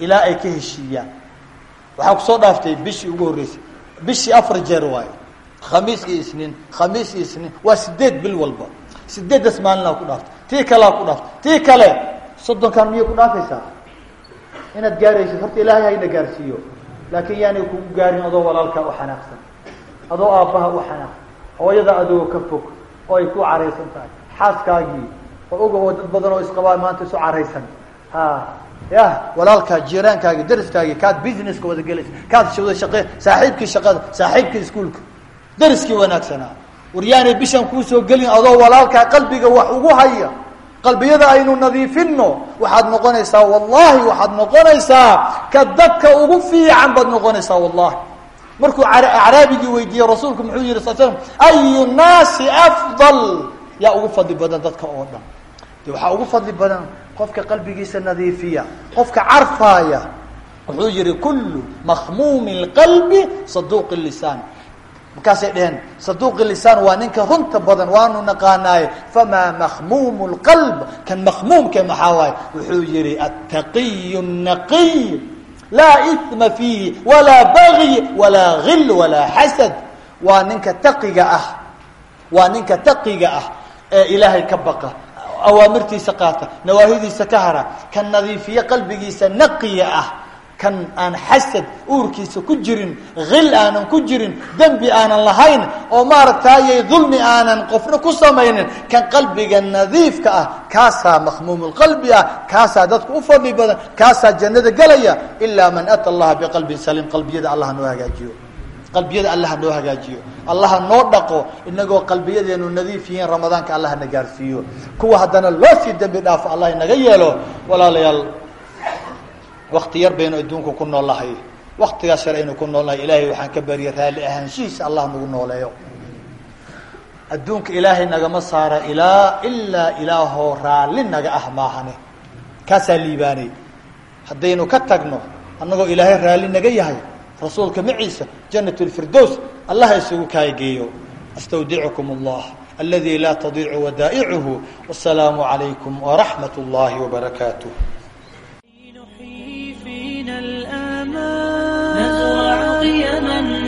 ilaa ay ka heshiiyaan. Waxaa ku soo dhaaftay bishii ugu horreysay. Bishii afar jeer waayo khamiis iyo isniin khamiis iyo isniin. Waa sideed bil walba sideeddas maalinaa ku dhaaftay tii kalea ku dhaaftay tii kale. Soddonkan miyay ku dhaafaysaa inaad gaaraysid horta ilaahay hayna gaarsiiyo. Laakiin yaanay kugu gaarin adoo walaalkaa u xanaaqsan. Adoo aabbaha u hooyada adoo ka fog oo ay ku caraysan tahay. Xaaskaagii oo oga oo dad badan oo isqabaa maanta isu caraysan. Ha ya walaalkaa jiiraankaagi dariskaagi kaad businesska wada gelaysa. Kaad wada shaqe saaxiibkii shaqada saaxiibkii iskuolka dariskii wanaagsanaa war yaanay bishan kuusoo gelin adoo walaalkaa qalbiga wax ugu haya qalbiyada aynu nadiifino waxaad noqonaysaa wallahi waxaad noqonaysaa ka dadka ugu fiican baad noqonaysaa wallahi markuu acraabigii weydiiyey rasuulku muxuu yihi sal slam ayu naasi afdal? Yaa ugu fadli badan dadka oo dhan. De ugu fadli badan qofka qalbigiisa nadiifiya qofka carfaaya. Wuxuu yihi kullu makhmuumi lqalbi saduuq lisaan markaasay dheheen saduuqi lisaan waa ninka runta badan waanu naqaanaaye famaa makhmuumu lqalb kan makhmuumke maxaa waaye wuxuu yihi attaqiy naqiy laa ima fiihi walaa bagyi walaa gil walaa xasad waa ninka taqiga ah waa ninka taqiga ah ee ilaahay ka baqa awaamirtiisa qaata nawaahidiisa ka hara kan nadiifiye qalbigiisa naqiya ah kan aan xasad uurkiisa ku jirin hil aanan ku jirin dembi aanan lahayn oo maaragtaayay dulmi aanan qofna ku samaynin kan qalbiga nadiifka ah kaasaa makhmuumulqalbi ah kaasaa dadka u fadli badan kaasaa jannada gelaya ilaa man ata allaha biqalbin saliim qalbiyada allah noo hagaajiyo. Qalbiyada allaha noo hagaajiyo. Allaha noo dhaqo inagoo qalbiyadeenu nadiif yihiin ramadaanka allah na gaarsiiyo. Kuwa haddana loo sii dembi dhaafo allah inaga yeelo walaalayaal wakti yar baynu adduunka ku noolnahay waktigaas yar aynu ku noolnahay ilaahay waxaan ka barya raalli ahaanshihiisa allah nagu nooleeyo. Adduunka ilaahay nagama saara ilaa ilaa ilaahoo raalli naga ah maahane. Kaasaa liibaanay. Haddaynu ka tagno annagoo ilaahay raalli naga yahay rasuulka maciisa janat lfirdows allah isugu kaageeyo astawdicukum allah aladi laa tadiicu wadaa'icuhu wasalaamu calaykum waraxmat اllahi wbarakaatuh اليمن